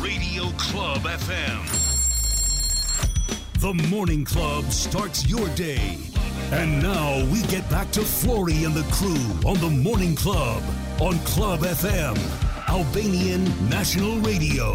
Radio Club FM. The Morning Club starts your day. And now we get back to Flory and the crew on The Morning Club on Club FM, Albanian National Radio.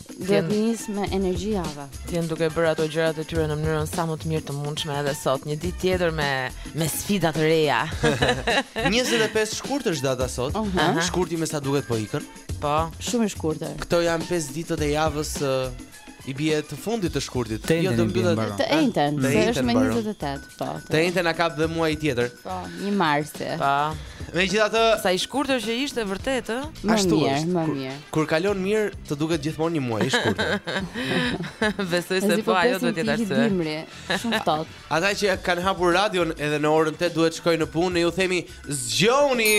Duhet të nis me energji java. Të jenë duke bërë ato gjërat e tyre në mënyrën sa më të mirë të mundshme edhe sot, një ditë tjetër me me sfida të reja. 25 shkurt është data sot. Uh -huh. Shkurti me sa duket po ikën. Po, shumë i shkurtër. Këto janë 5 ditët e javës i bie të fundit të shkurtit. Jo të mbyllet. Të enjten, se është me 28. Po. Të enjten na kap dhe muaji tjetër. Po, një marsi. Po. Megjithatë, sa i shkurtër që ishte vërtet, ë? Më Ashtu mirë, është. më mirë. Kur, kur kalon mirë, të duket gjithmonë një muaj i shkurtër. Besoj se po, po ajo do të jetë arsye. Dimri, shumë ftohtë. Ata që kanë hapur radion edhe në orën 8 duhet të shkojnë në punë, ne ju themi zgjoni.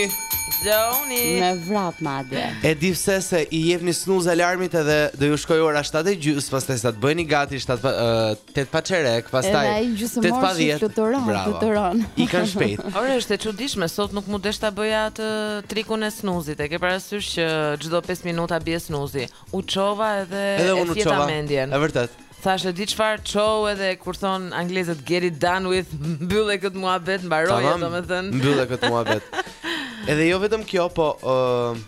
Zgjoni. Me vrap madje. E di pse se i jepni snuz alarmit edhe do ju shkojë ora 7:30, pastaj sa të bëheni gati 7 Tetë pa çerek, pastaj tetë pa dhjetë. Bravo. Ikën shpejt. Ora është e çuditshme, sot nuk m'u desh ta bëja atë trikun e snuzit. E ke parasysh që çdo 5 minuta bie snuzi. U çova edhe edhe unë u çova mendjen. Është vërtet. Thashë e di çfarë çohu edhe kur thonë anglezët get it done with, mbyllë kët muhabet, mbaroi domethënë. Mbyllë kët muhabet. Edhe jo vetëm kjo, po ë uh,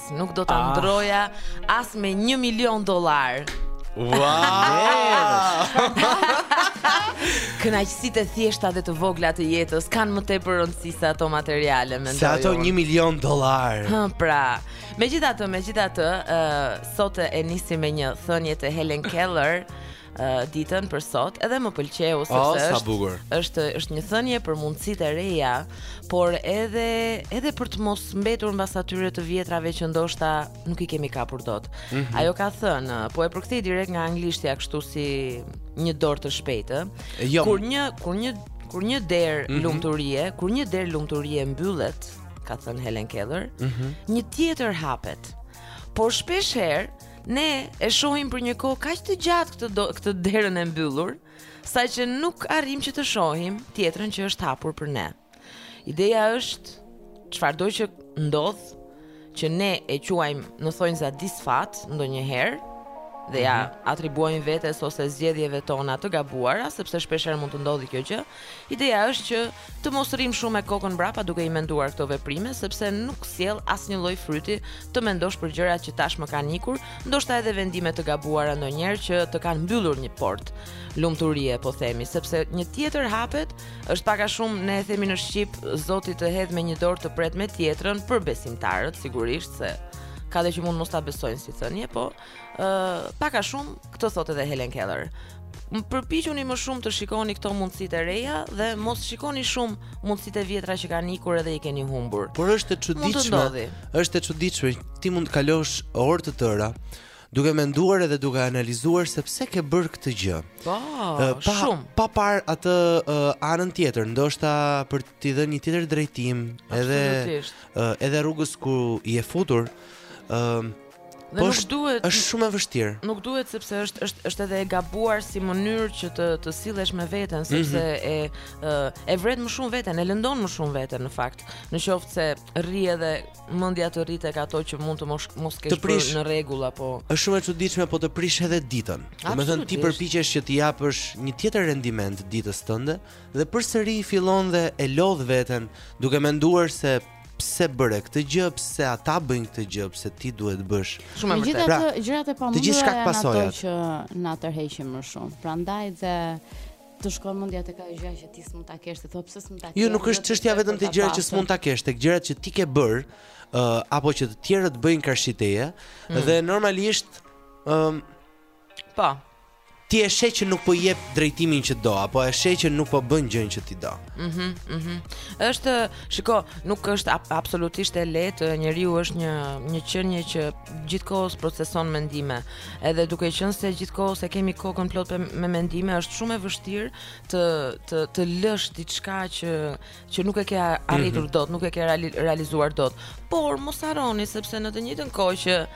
Nuk do ta ah. ndroja as me 1 milion dollar. Wow! Kënaqësitë e thjeshta dhe të vogla të jetës kanë më tepër rëndësi se ato materiale, mendoj. Se ato 1 milion dollar. Hë, pra. Megjithatë, megjithatë, ë uh, sot e nisim me një thënie të Helen Keller. ditën për sot edhe më pëlqeu oh, sepse oh, është është është një thënie për mundësitë e reja, por edhe edhe për të mos mbetur mbas atyre të vjetrave që ndoshta nuk i kemi kapur dot. Mm -hmm. Ajo ka thënë, po e përkthej direkt nga anglishtja kështu si një dorë të shpejtë. Jo. Kur një kur një kur një derë mm -hmm. lumturie, kur një derë lumturie mbyllet, ka thënë Helen Keller, mm -hmm. një tjetër hapet. Por shpesh herë ne e shohim për një kohë kaq të gjatë këtë do, këtë derën e mbyllur, saqë nuk arrijmë që të shohim tjetrën që është hapur për ne. Ideja është çfarëdo që ndodh që ne e quajmë në thonjëza disfatë ndonjëherë dhe ia mhm. atribuojmë vetes ose zgjedhjeve tona të gabuara, sepse shpesh herë mund të ndodhë kjo gjë. Ideja është që Të mos rrimë shumë me kokën mbrapa duke i menduar këto veprime, sepse nuk sjell asnjë lloj fryti të mendosh për gjërat që tashmë kanë ikur, ndoshta edhe vendime të gabuara ndonjëherë që të kanë mbyllur një portë lumturie, po themi, sepse një tjetër hapet, është pak a shumë ne e themi në shqip, Zoti të hedh me një dorë të pret me tjetrën për besimtarët, sigurisht se ka dhe që mund mos ta besojnë si thënie, po Ë, pak a shumë këtë thotë edhe Helen Keller. Mhm përpiquni më shumë të shikoni këto mundësitë e reja dhe mos shikoni shumë mundësitë e vjetra që kanë ikur edhe i keni humbur. Por është e çuditshme. Është e çuditshme. Ti mund të kalosh orë të tëra duke menduar edhe duke analizuar se pse ke bërë këtë gjë. Po, po, shumë. Pa parë atë uh, anën tjetër, ndoshta për t'i dhënë një tjetër drejtim, edhe uh, edhe rrugës ku je futur. Ëm uh, Dhe po nuk duhet është shumë e vështirë. Nuk duhet sepse është është është edhe e gabuar si mënyrë që të të sillesh me veten mhm. sepse mm -hmm. e e vret më shumë veten, e lëndon më shumë veten në fakt. Në qoftë se rri edhe mendja të rri tek ato që mund të mos mos kesh prish, në rregull apo Është shumë e çuditshme po të prish edhe ditën. Domethënë ti përpiqesh që të japësh një tjetër rendiment ditës tënde dhe përsëri fillon dhe e lodh veten duke menduar se pse bëre këtë gjë, pse ata bëjnë këtë gjë, pse ti duhet të bësh. Shumë e vërtetë. Pra, gjërat e pamundura. Të gjithë shkak pasojat që na tërheqin më shumë. Prandaj dhe të shkon mendja tek ajo gjë që ti s'mund ta kesh, të thotë pse s'mund ta kesh. Jo, nuk është çështja vetëm te gjërat që s'mund ta kesh, tek gjërat që ti ke bërë, uh, apo që të tjerët bëjnë karshi teje mm. dhe normalisht ëm um, Po. Ti e sheh që nuk po i jep drejtimin që do, apo e sheh që nuk po bën gjënë që ti do. Mhm, mm mhm. Mm është, shiko, nuk është absolutisht e lehtë, njeriu është një një qenie që gjithkohës proceson mendime. Edhe duke qenë se gjithkohës e kemi kokën plot me mendime, është shumë e vështirë të të të lësh diçka që që nuk e ke arritur mm -hmm. dot, nuk e ke realizuar dot. Por mos harroni sepse në të njëjtën kohë që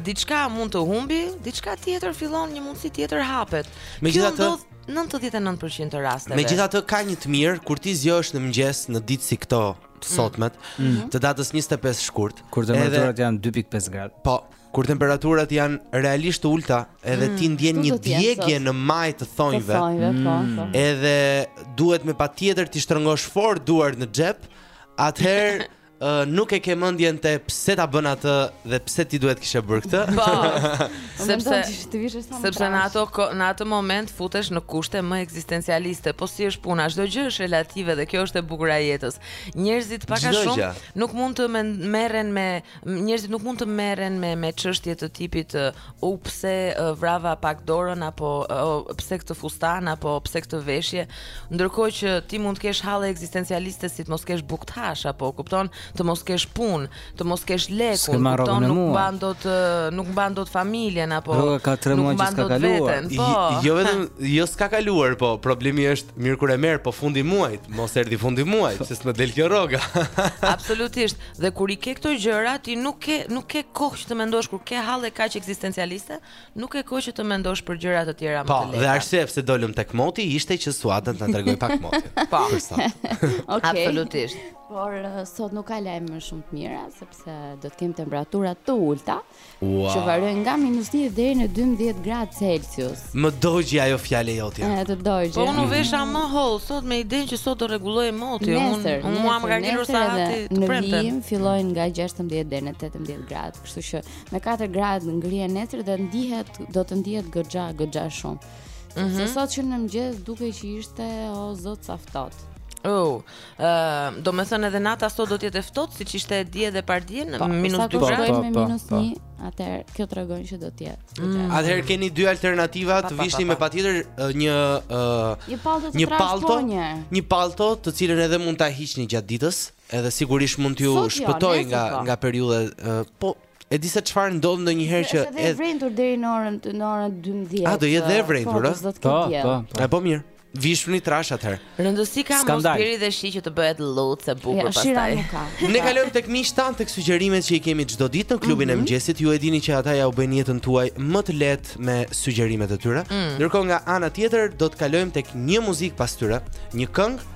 diçka mund të humbi, diçka tjetër fillon një mundësi tjetër hapet. Kjo ndodh 99% të rasteve. Megjithatë ka një të mirë kur ti zgjohesh në mëngjes në ditë si këto të sotmet, mm. mm. të datës 25 shkurt. Kur temperaturat janë 2.5 gradë. Po, Kur temperaturat janë realisht të ulta, edhe mm, ti ndjen një djegje në majë të thonjve. Po, mm. Po, po. Edhe duhet me patjetër t'i shtrëngosh fort duart në xhep. Atëherë uh, nuk e ke mendjen te pse ata bënë atë dhe pse ti duhet të kishe bërë këtë. Po. sepse ti vish sa më. Sepse në ato në atë moment futesh në kushte më ekzistencialiste. Po si është puna, çdo gjë është relative dhe kjo është e bukura e jetës. Njerëzit pak a shumë nuk mund të merren me Njerëzit nuk mund të merren me me çështje të tipit u pse vrava pak dorën apo pse këtë fustan apo pse këtë veshje, ndërkohë që ti mund të kesh halle ekzistencialiste si të mos kesh bukë të hash apo kupton, të mos kesh punë, të mos kesh lekë, kupton, nuk mban dot nuk mban dot familjen apo Rroga ka 3 muaj që s'ka kaluar. Po. Jo vetëm jo s'ka kaluar, po problemi është mirë kur e merr, po fundi muajit, mos erdhi fundi muajit, se s'më del kjo rroga. Absolutisht. Dhe kur i ke këto gjëra, ti nuk ke nuk ke kohë që të mendosh kur ke halle kaq ekzistencialiste, nuk ke kohë që të mendosh për gjëra të tjera më po, të lehta. Po, dhe arsyeja pse dolëm tek moti ishte që Suada të na tregojë pak motin. Po, për sot. Okej. Absolutisht. Por sot nuk ka lajme më shumë të mira sepse do të kemi temperatura të ulëta. Wow. Që variojnë nga minus 10 deri në 12 gradë Celsius. Më dogji ajo fjalë jote. Ja. Të dogji. Po unë u vesha më hollë sot me idenë që sot do rregullohej moti. Unë unë mua më ka ngelur sahati të premte. Në vijim fillojnë nga 16 deri në 18 gradë, kështu që me 4 gradë ngrihen nesër dhe ndihet do të ndihet goxha goxha shumë. Mm -hmm. Se sot që në mëngjes dukej që ishte o zot sa ftohtë. Oh, Ëh, domethënë edhe nata sot do të jetë e ftohtë siç ishte dje dhe pardje në minus 2 gradë. Po, po, minus 1, atëherë kjo tregon që do të jetë. Mm. Atëherë keni dy alternativa të vishni me patjetër një një pallto të një pallto, një pallto të cilën edhe mund ta hiqni gjatë ditës, edhe sigurisht mund t'ju jo, shpëtojë nga po. nga periudha po E di se çfarë ndodh ndonjëherë që është e vrentur deri në orën në orën 12. A do jetë dhe e vrentur, po, a? Po, po, po. po mirë. Vishni trashë atëherë. Rëndësi ka mos bjerë dhe shi që të bëhet llucë e bukur ja, pastaj. Ne kalojmë tek miqtë tanë tek sugjerimet që i kemi çdo ditë në klubin mm -hmm. e mhm. mëngjesit. Ju e dini që ata jua bëjnë jetën tuaj më të lehtë me sugjerimet e tyre. Mm. Ndërkohë nga ana tjetër do të kalojmë tek një muzikë pas tyre, një këngë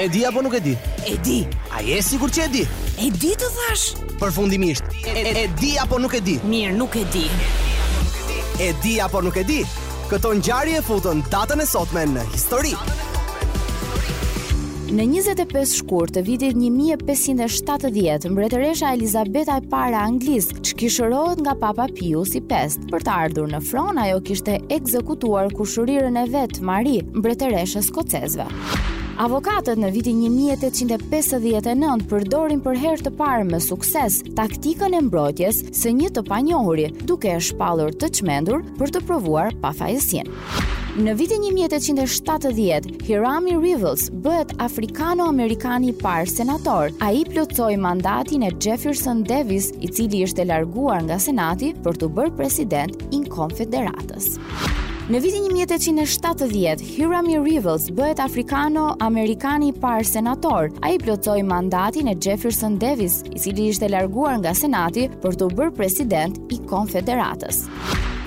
E di apo nuk e di? E di. A je i sigurt që e di? E di të thashë. Përfundimisht, e, e, e di apo nuk e di? Mirë, nuk e di. E di apo nuk e di? Këto ngjarje e futën datën e sotme në histori. Në 25 shkurt të vitit 1570, mbretëresha Elizabeta e parë e Anglisë çkishërohet nga Papa Pius i V. Për të ardhur në fron, ajo kishte ekzekutuar kushërirën e vet, Mari, mbretëreshë e skocezëve. Avokatët në vitin 1859 përdorin për herë të parë me sukses taktikën e mbrojtjes së një të panjohuri, duke e shpallur të çmendur për të provuar pafajësinë. Në vitin 1870, Hiram Revels bëhet afrikano-amerikani i parë senator. Ai plotësoi mandatin e Jefferson Davis, i cili ishte larguar nga senati për t'u bërë president i Konfederatës. Në vitin 1870, Hiram Revels bëhet afrikano-amerikani i parë senator. Ai plotësoi mandatin e Jefferson Davis, i cili ishte larguar nga Senati për t'u bërë president i Konfederatës.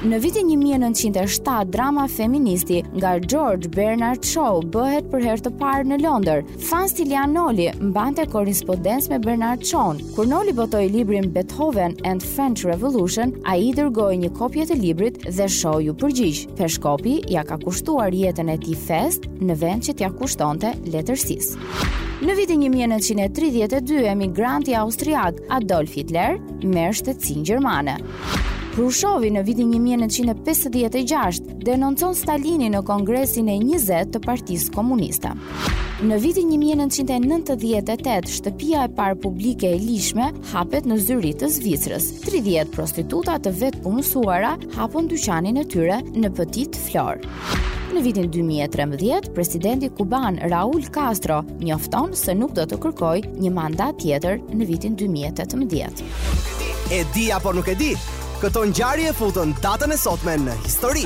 Në vitin 1907, drama feministi nga George Bernard Shaw bëhet për herë të parë në Londër. Fan Stilian Noli mbante korrespondencë me Bernard Shaw. Kur Noli botoi librin Beethoven and French Revolution, ai i dërgoi një kopje të librit dhe Shaw iu përgjigj. Peshkopi ia ka kushtuar jetën e tij fesë në vend që t'ia kushtonte letërsisë. Në vitin 1932 emigranti austriak Adolf Hitler merr shtetësinë gjermane. Hrushovi në vitin 1956 denoncon Stalinin në kongresin e 20 të Partisë Komuniste. Në vitin 1998, shtëpia e parë publike e ligjshme hapet në Zyrih të Zvicrës. 30 prostituta të vetëpunësuara hapën dyqanin e tyre në Petite Fleur. Në vitin 2013, presidenti kuban Raul Castro njofton se nuk do të kërkojë një mandat tjetër në vitin 2018. E di apo nuk e di, këto ngjarje e futën datën e sotme në histori.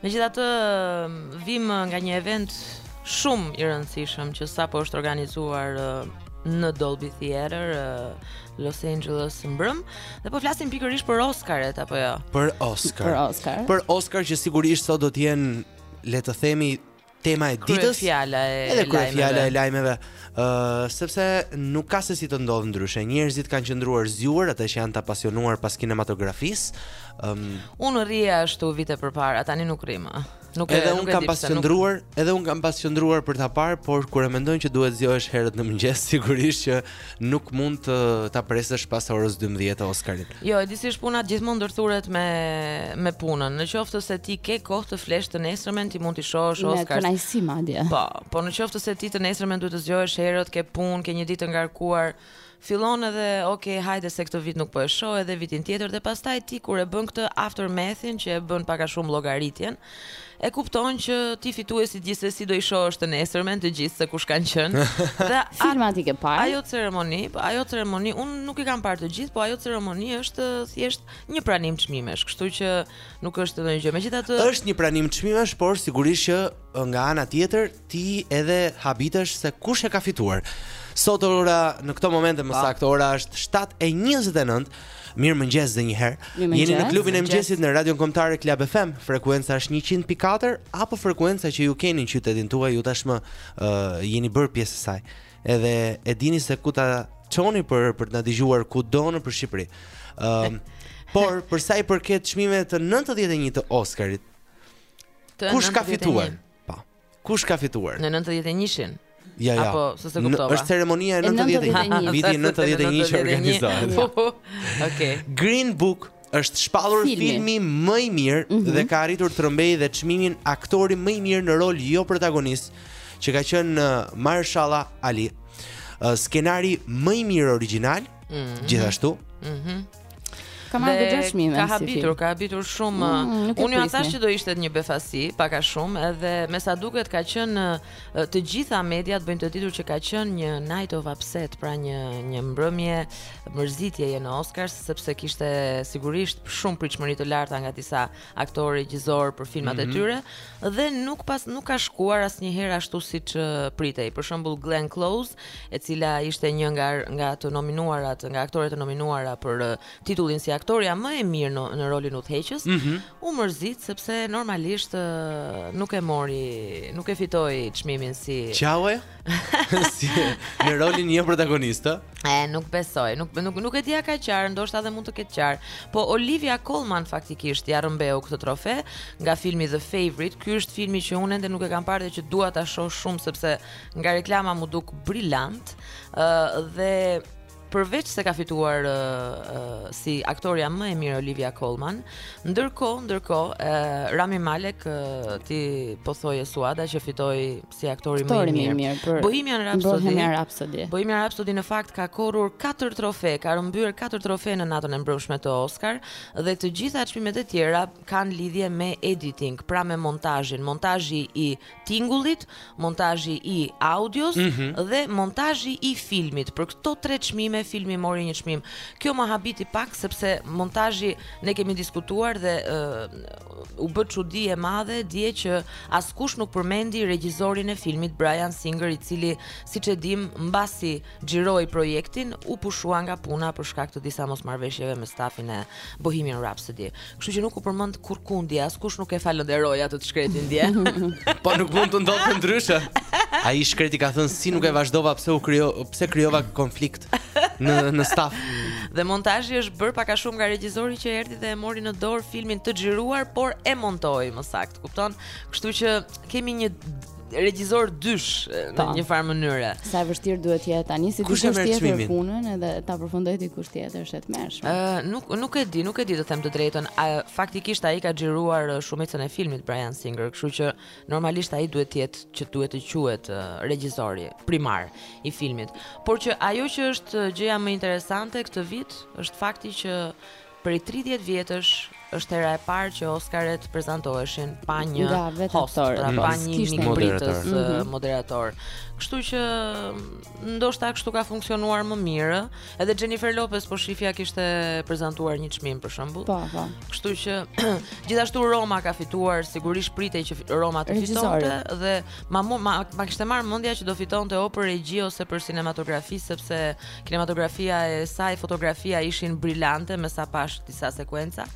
Megjithatë, vijmë nga një event shumë i rëndësishëm që sapo është organizuar në Dolby Theater Los Angeles mbrëm dhe po flasim pikërisht për Oscarët apo jo? Për Oscar. Për Oscar. Për Oscar që sigurisht sot do të jenë le të themi tema e ditës edhe kryefjala e lajmeve uh, sepse nuk ka se si të ndodhë ndryshe njerëzit kanë qëndruar zgjuar ata që janë të apasionuar pas kinematografisë um, unë rrija ashtu vite përpara tani nuk rri më Nuk edhe unë kam pas qëndruar, nuk... edhe unë kam pas qëndruar për ta parë, por kur e mendon që duhet zgjohesh herët në mëngjes, sigurisht që Nuk mund ta presësh pas orës 12 Oskarin. Jo, e di si është puna, gjithmonë ndërthuret me me punën. Në qoftë se ti ke kohë të flesh të nesërmen, ti mund të shohësh Oskarin. Me kënaqësi madje. Po, po në qoftë se ti të nesërmen duhet të zgjohesh herët, ke punë, ke një ditë të ngarkuar, fillon edhe, ok, hajde se këtë vit nuk po e shoh, edhe vitin tjetër dhe pastaj ti kur e bën këtë aftermathin që e bën pak a shumë llogaritjen, E kupton që ti fituesit gjithsesi do i shohësh të nesërmen të gjithë se kush kanë qenë. Dhe filmat i ke parë? Ajo ceremoni, po, ajo ceremoni unë nuk i kam parë të gjithë, po ajo ceremoni është thjesht një pranim çmimesh, kështu që nuk është ndonjë gjë. Megjithatë është një pranim çmimesh, por sigurisht që nga ana tjetër Ti edhe habitesh se kush e ka fituar. Sot ora në këtë moment më saktë ora është 7:29. Mirëmëngjes dhe njëherë. Jeni në klubin e mëngjesit në Radion Kombëtare Club FM. Frekuenca është 100.4 apo frekuenca që ju keni në qytetin tuaj, ju tashmë uh, jeni bërë pjesë e saj. Edhe e dini se ku ta çoni për për të na dëgjuar kudo nëpër Shqipëri. Ëm um, por për sa i përket çmimeve të 91 të Oscarit. Kush ka fituar? Pa. Kush ka fituar? Në 91-shin. Ja, ja. Apo se se kuptova. Është ceremonia e 91. Viti 91 që organizohet. Po, po. Okej. Green Book është shpallur filmi, filmi më i mirë mm -hmm. dhe ka arritur të rrëmbejë dhe çmimin aktori më i mirë në rol jo protagonist që ka qenë uh, Mahershala Ali. Uh, skenari më i mirë origjinal mm -hmm. gjithashtu. Mhm. Mm Ka marrë dhe gjashtë çmime. Ka habitur, ka habitur shumë. Mm, Unë ju thash që do ishte një befasi, pak a shumë, edhe me sa duket ka qenë të gjitha mediat bëjnë të ditur që ka qenë një night of upset, pra një një mbrëmje mërzitjeje në Oscars, sepse kishte sigurisht shumë pritshmëri të larta nga disa aktorë, regjisorë për filmat mm -hmm. e mhm. tyre dhe nuk pas nuk ka shkuar asnjëherë ashtu siç pritej. Për shembull Glenn Close, e cila ishte një nga nga të nominuarat, nga aktoret e nominuara për titullin si aktorja më e mirë në, në rolin udhëheqës, mm -hmm. u mërzit sepse normalisht nuk e mori, nuk e fitoi çmimin si Qau. si në rolin jo protagonist, ë? E, nuk besoj. Nuk nuk nuk e di a ka qarë, ndoshta edhe mund të ketë qarë. Po Olivia Colman faktikisht ia rrëmbeu këtë trofe nga filmi The Favourite. Ky është filmi që unë ende nuk e kam parë dhe që dua ta shoh shumë sepse nga reklama m'u duk brillant. Ë dhe përveç se ka fituar uh, uh, si aktorja më e mirë Olivia Colman, ndërkohë, ndërkohë, uh, Rami Malek uh, ti po thoje Suada që fitoi si aktori më i mirë. mirë për Bohemian Rhapsody. Bohemian Rhapsody. Bohemian Rhapsody në fakt ka korrur 4 trofe, ka rrëmbyer 4 trofe në natën e mbrëmshme të Oscar dhe të gjitha çmimet e tjera kanë lidhje me editing, pra me montazhin. Montazhi i tingullit, montazhi i audios dhe montazhi i filmit. Për këto tre çmime filmi mori një çmim. Kjo më habiti pak sepse montazhi ne kemi diskutuar dhe u bë çudi e madhe dje që askush nuk përmendi regjisorin e filmit Bryan Singer i cili siç e dimë mbasi xhiroi projektin, u pushua nga puna për shkak të disa mosmarrëveshjeve me stafin e Bohemian Rhapsody. Kështu që nuk u përmend kurrkund dje, askush nuk e falënderoi atë të shkretin dje. Po nuk mund të ndodhte ndryshe. Ai i shkreti ka thënë si nuk e vazhdova pse u krijo, pse krijova konflikt në në staf. Dhe montazhi është bërë pak a shumë nga regjizori që erdhi dhe e mori në dorë filmin të xhiruar, por e montoi më saktë, kupton? Kështu që kemi një regjizor dysh në një farë mënyre. Sa e vështirë duhet të jetë ta nisë dikush tjetër punën edhe ta përfundojë dikush tjetër është e tmerrshme. Ë nuk nuk e di, nuk e di të them të drejtën. A, faktikisht ai ka xhiruar shumicën e filmit Bryan Singer, kështu që normalisht ai duhet të jetë që duhet të quhet regjizori primar i filmit. Por që ajo që është gjëja më interesante këtë vit është fakti që Prej tridhjetë vjetësh është hera e parë që Oskarët prezantoheshin pa një Nga vetë host, aktorët, pra pa një s'kishte. mikpritës Moderator. ë, Mhm. moderator. Kështu që mm, ndoshta kështu ka funksionuar më mirë. Edhe Jennifer Lopez po shifja kishte prezantuar një çmim për shembull. Po, po. Kështu që gjithashtu Roma ka fituar, sigurisht pritej që fi- Roma të Regjizori. fitonte dhe ma mu- ma, ma kishte marrë mendja që do fitonte o për regji ose për sinematografi sepse Kinematografia e saj, fotografia ishin brilante me sa pashë disa sekuenca.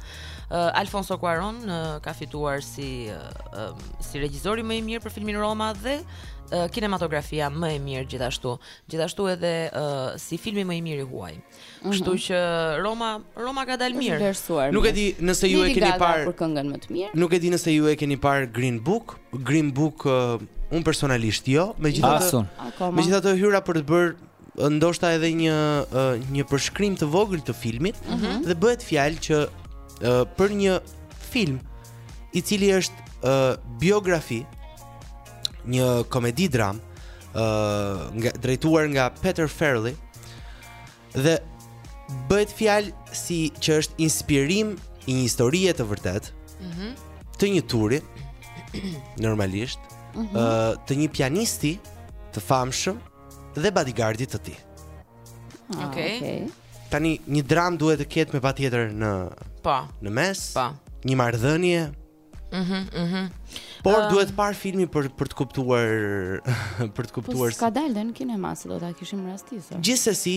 Uh, Alfonso Cuaron uh, ka fituar si uh, si regjisori më i mirë për filmin Roma dhe uh, kinematografia më e mirë gjithashtu. Gjithashtu edhe uh, si filmi më i mirë i huaj. Mhm. Kështu mm -hmm. që Roma Roma ka dalë mirë. Nuk e di nëse ju e keni parë për këngën më të mirë. Nuk e di nëse ju e keni parë Green Book. Green Book uh, unë personalisht jo, megjithatë megjithatë hyra për të bërë ndoshta edhe një një përshkrim të vogël të filmit mm -hmm. dhe bëhet fjalë që uh, për një film i cili është uh, biografi një komedi dramë uh, nga, drejtuar nga Peter Farrelly dhe bëhet fjalë si që është inspirim i një historie të vërtetë mm -hmm. të një turi normalisht mm -hmm. uh, të një pianisti të famshëm dhe bodyguardit të tij. Ah, Okej. Okay. Tani një dramë duhet të ketë me patjetër në po. Në mes. Po. Një marrëdhënie. Mhm, mm mhm. Mm Por um, duhet parë filmi për për të kuptuar për të kuptuar. Po s'ka dalë në kinema se do ta kishim rastisur. Gjithsesi,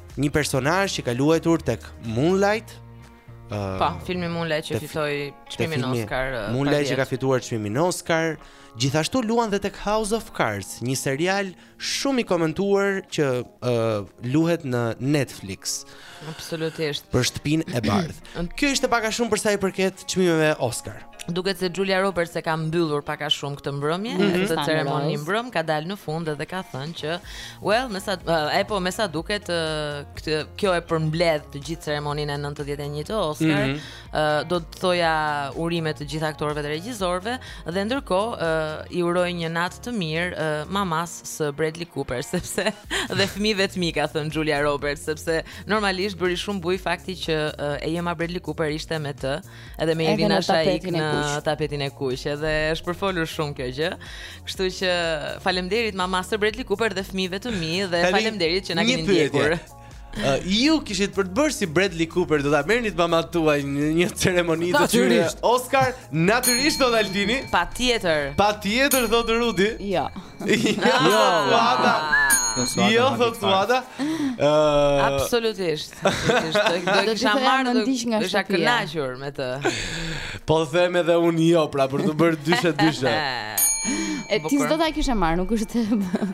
një personazh që ka luajtur tek Moonlight. Uh, po, filmi Moonlight që fitoi çmimin Oscar. Uh, Moonlight që ka fituar çmimin Oscar, gjithashtu luan dhe tek House of Cards, një serial shumë i komentuar që uh, luhet në Netflix. Absolutisht. Për shtëpinë e bardhë. Kjo ishte pak a shumë për sa i përket çmimeve Oscar. Duket se Julia Roberts e ka mbyllur pak a shumë këtë mbrëmje, mm -hmm. këtë ceremoni mbrëm, ka dalë në fund edhe ka thënë që well, me sa e po me sa duket këtë kjo e përmbledh të gjithë ceremoninë e 91 të Oscar, mm -hmm. do të thoja urime të gjithë aktorëve dhe regjisorëve dhe ndërkohë i uroj një natë të mirë mamasë së Bradley Cooper sepse dhe fëmijëve të mi ka thënë Julia Roberts sepse Normalisht bëri shumë bujë fakti që uh, e ëma e Bradley Cooper ishte me të, edhe me Irina Shayk në, në tapetin e kuq, edhe është përfolur shumë kjo gjë. Kështu që faleminderit mamasë së Bradley Cooper dhe fëmijëve të mi dhe faleminderit që na keni ndjekur. Uh, ju kishit për të bërë si Bradley Cooper do ta merrnit mamanë tuaj në një ceremoni të çyrë Oscar natyrisht do Altini patjetër patjetër thotë Rudi jo ja. Jo, Suada. Jo, thot Suada. Ëh. Absolutisht. Do të kisha marrë në dysh nga shtëpia. Isha kënaqur me të. Po them edhe unë jo, pra për të bërë dyshe dyshe. E ti s'do ta kishe marrë, nuk është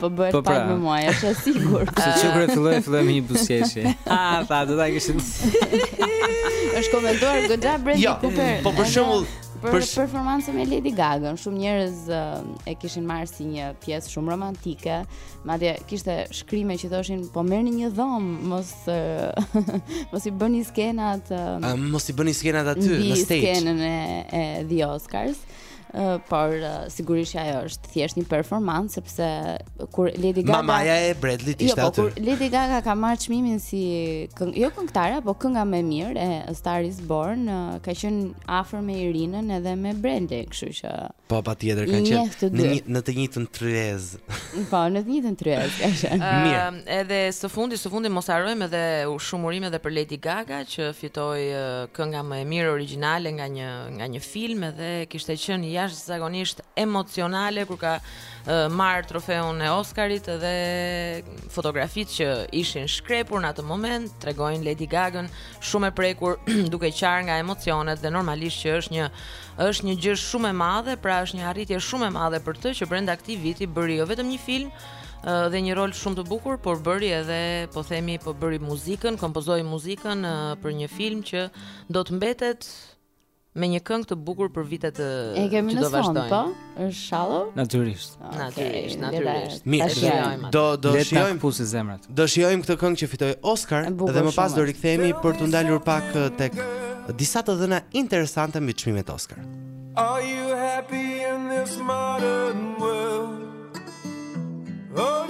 po bëhet po, po pra. Me mua, është e sigurt. Se qëkur e filloi, filloi me një buzëqeshje. Ha, tha, do ta kishin. Është komentuar goxha Bradley Cooper. Po për shembull, Për Pers... performancën me Lady Gagën, shumë njerëz e kishin marrë si një pjesë shumë romantike. Madje kishte shkrime që i thoshin, po merrni një dhomë, mos mos i bëni skenat. Um, uh, mos i bëni skenat aty në stage. Në skenën e, e The Oscars. Uh, por uh, sigurisht ajo është thjesht një performancë sepse kur Lady Gaga Mamaja e Bradley jo, ishte jo, aty. Jo, kur Lady Gaga ka marrë çmimin si këng, jo këngëtare, po kënga më e mirë e A Star is Born, ka qenë afër me Irinën edhe me Bradley, kështu që Po patjetër kanë qenë në një në të njëjtën tryezë. Po, në të njëjtën tryezë, ka qenë. Mirë. Uh, edhe së fundi, së fundi mos harrojmë edhe shumë urime edhe për Lady Gaga që fitoi uh, kënga më e mirë origjinale nga një nga një film edhe kishte qenë jashtëzakonisht emocionale kur ka marrë trofeun e Oscarit dhe fotografitë që ishin shkrepur në atë moment tregojnë Lady Gagën shumë e prekur duke qarë nga emocionet dhe normalisht që është një është një gjë shumë e madhe, pra është një arritje shumë e madhe për të që brenda këtij viti bëri jo vetëm një film dhe një rol shumë të bukur, por bëri edhe po themi po bëri muzikën, kompozoi muzikën për një film që do të mbetet me një këngë të bukur për vitet që të e kemi në sfond po është shallow natyrisht okay. natyrisht natyrisht mirë do do shijojmë plus zemrat do shijojmë këtë këngë që fitoi Oscar dhe më pas do rikthehemi për t'u ndalur pak uh, tek disa të dhëna interesante mbi çmimet Oscar are you happy in this modern world oh,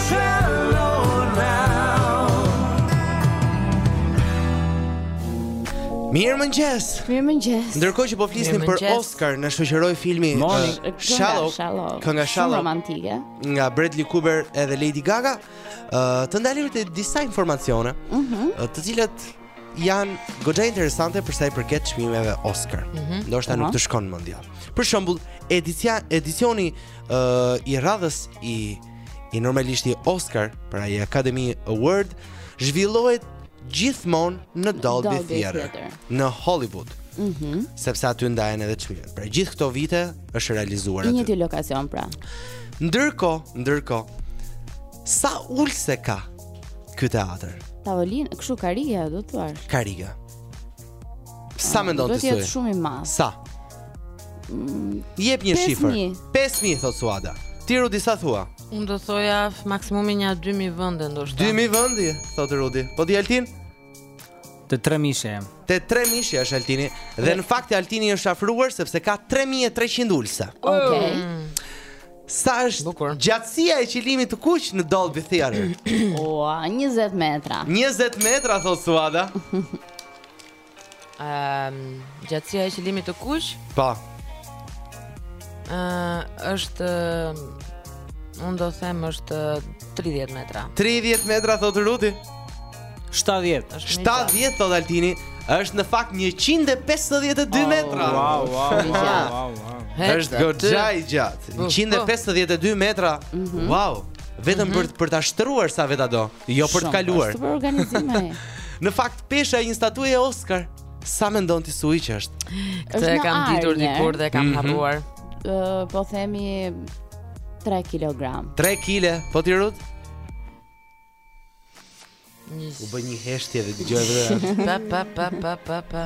Mirëmëngjes Mirëmëngjes Ndërkohë që po flisnim për Oscar Na shoqëroi filmi Moni uh, Shallow Kënga Shallow Shumë romantike Nga Bradley Cooper edhe Lady Gaga uh, Të ndalim te disa informacione uh mhm. -huh. uh, Të cilat janë goxha interesante për sa i përket çmimeve Oscar. Mm -hmm. Ndoshta nuk të shkon mendja. Për shembull, edicioni uh, i radhës i i normalisht i Oscar, pra i Academy Award, zhvillohet gjithmonë në Dolby, Dolby Theater, Theater, në Hollywood. Mm -hmm. Sepse aty ndajen edhe çmimet. Pra gjithë këto vite është realizuar aty. Në një lokacion pra. Ndërkohë, ndërkohë sa ulëse ka ky teatr? Tavolina, kështu karrige do të thuash. Karrige. Sa mendon ti? Do të jetë shumë i madh. Sa? Mm, Jep një shifër. 5000 thot Suada. Ti Rudi sa thua? Unë do thoja maksimumi një 2000 vende ndoshta. 2000 vende thot Rudi. Po ti Altin? Te 3000-she. Te 3000-she është Altini dhe në fakt Altini është afruar sepse ka 3300 ulëse. Okej. Okay. Mm. Sa është Bukur. gjatësia e qilimit të kuq në Dolby Theater? Ua, 20 metra. 20 metra thot Suada. Ehm, gjatësia e qilimit të kuq? Po. Ë, është unë do them është 30 metra. 30 metra thot Rudi. 70. 70 thot Altini. Është në fakt 152 metra. Wow, wow, wow, wow. Është goxha i gjatë. 152 metra. Mhm. Wow. Vetëm mhm. për për ta shtruar sa veta do. Jo për të kaluar. Është për organizim ai. Në fakt pesha e një statuje Oscar. Sa mendon ti Sui që është? Këtë e kam ditur dikur dhe e kam mhm. harruar. Ëh, po themi 3 kg. 3 kg, po ti Rud? U bë një heshtje dhe dëgjoj vetë. Pa pa pa pa pa pa.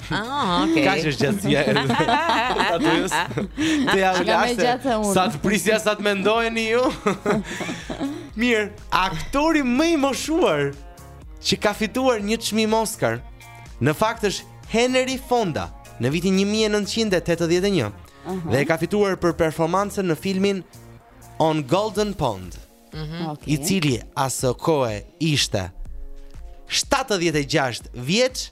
Ah, okay. Kaq është gjatësia e statujës? Të ja lashë. Sa të prisja sa të mendoheni ju? Mirë, aktori më i moshuar që ka fituar një çmim Oscar. Në fakt është Henry Fonda në vitin 1981 uh -huh. dhe e ka fituar për performancën në filmin On Golden Pond. Uh mhm. -huh. okay. I cili asokohe ishte 76 vjeç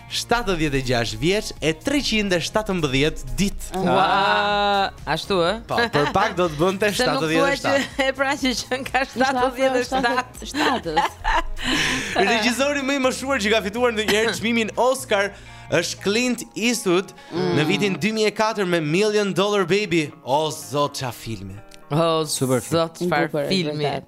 shtatëdhjetë e gjashtë vjeç e treqind e shtatëmbëdhjetë ditë. Ua, ashtu ë? Po, për pak do të bënte Se nuk thua që 77. e pra që qënë ka 77. 77. Regjisori më i moshuar që ka fituar ndonjëherë çmimin Oscar është Clint Eastwood në vitin 2004 me Million Dollar Baby. O zot ça filmi. Oh, Super film. zot, çfarë Bukur, e filmi. vërtet.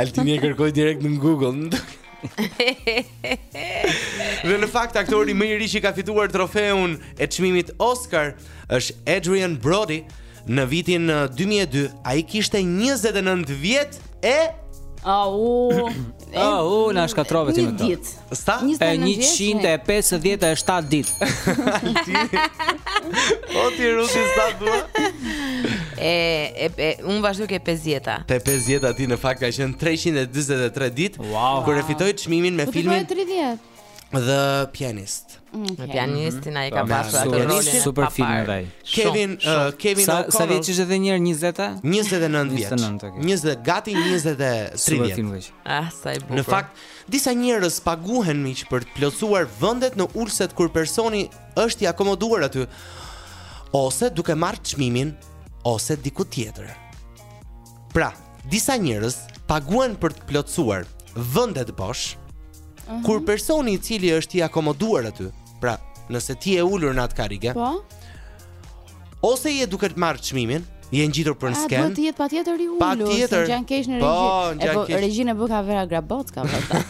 Altini e kërkoi direkt në Google. Dhe në fakt aktori më i ri që ka fituar trofeun e çmimit Oscar është Adrien Brody në vitin 2002. Uh, Ai kishte 29 vjet e Au. Au, na shkatrove ti më. Sa? E 157 dit O ti Rudi sa thua E, e, e unë vazhdoj ke 50-a Te 50-a ti në fakt ka qenë 343 dit wow. Kur e fitoi çmimin me filmin Kur e fitoi 30 The Pianist okay. Me Pianistin ai ka pasur atë rolin Super film dhe Kevin, uh, Kevin sa, O'Connor Sa vjeç qe dhe një herë 20-a? 29 vjeç 29, okay. 20, Gati 30 vjeç Super film dhe Ah, sa i bukur Në fakt, Disa njerëz paguhen miq për të plotësuar vendet në ulëset kur personi është i akomoduar aty ose duke marrë çmimin ose diku tjetër. Pra, disa njerëz paguhen për të plotësuar vendet bosh mhm. kur personi i cili është i akomoduar aty, pra, nëse ti je ulur në atë karrige, po. Ose je duke të marrë çmimin, je ngjitur për në skenë. A duhet të jetë patjetër i ulur? Patjetër. Jan kesh në po, regji. Po, po regjin e bëka Vera Grabocka pastaj.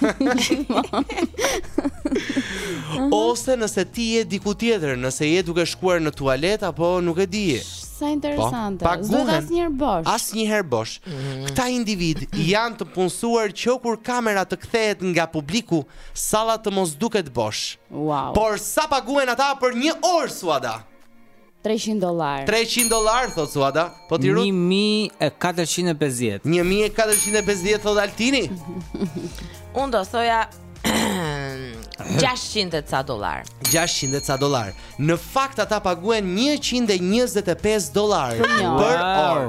Ose nëse ti je diku tjetër, nëse je duke shkuar në tualet apo nuk e di. Sa interesante. Po, S'do të asnjëherë bosh. Asnjëherë bosh. Mhm. Këta individë janë të punësuar që kur kamera të kthehet nga publiku, salla të mos duket bosh. Wow. Por sa paguhen ata për një orë, Suada? Treqind dollarë. Treqind dollarë, thotë Suada. Po ti Rut? Një mijë e katërqind e pesëdhjetë. Një mijë e katërqind e pesëdhjetë, thotë Altini. Unë do thoja... Gjashqind e ca dollarë. Gjashqind e ca dollarë. Në fakt ata paguhen njëqind e njëzet e pesë dollarë për orë.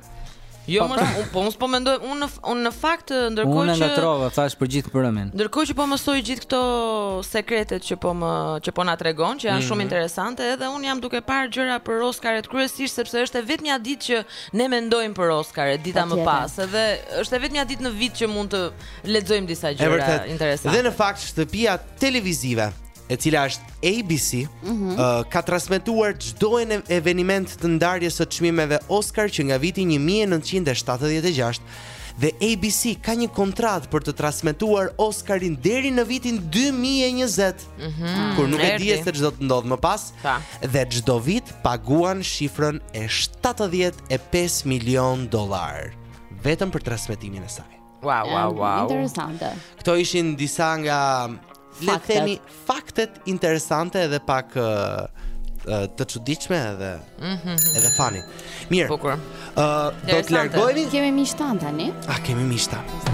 Jo, më shumë, po unë s'po mendoj, unë unë në fakt ndërkohë që Unë ngatërrova, thashë për gjithë mbrëmjen. Ndërkohë që po mësoj gjithë këto sekretet që po më që po na tregon, që janë mm -hmm. shumë interesante, edhe unë jam duke parë gjëra për Oscaret kryesisht sepse është e vetmja ditë që ne mendojmë për Oscaret dita më pas, edhe është e vetmja ditë në vit që mund të lexojmë disa gjëra interesante. Dhe në fakt shtëpia televizive e cila është ABC, ëh, mm -hmm. uh, ka transmetuar çdo eveniment të ndarjes së çmimeve Oscar që nga viti 1976 dhe ABC ka një kontratë për të transmetuar Oscarin deri në vitin 2020, mm -hmm. kur nuk e di se ç'do të ndodhë më pas, Ta. dhe çdo vit paguan shifrën e 75 milion dollarë vetëm për transmetimin e saj. Wow, wow, wow. Interesante. Këto ishin disa nga le të themi faktet interesante edhe pak të çuditshme edhe mm -hmm. edhe fani. Mirë. Bukur. Ë uh, do të largohemi. Kemi miqtë tanë tani? Ah, kemi miqtë tanë.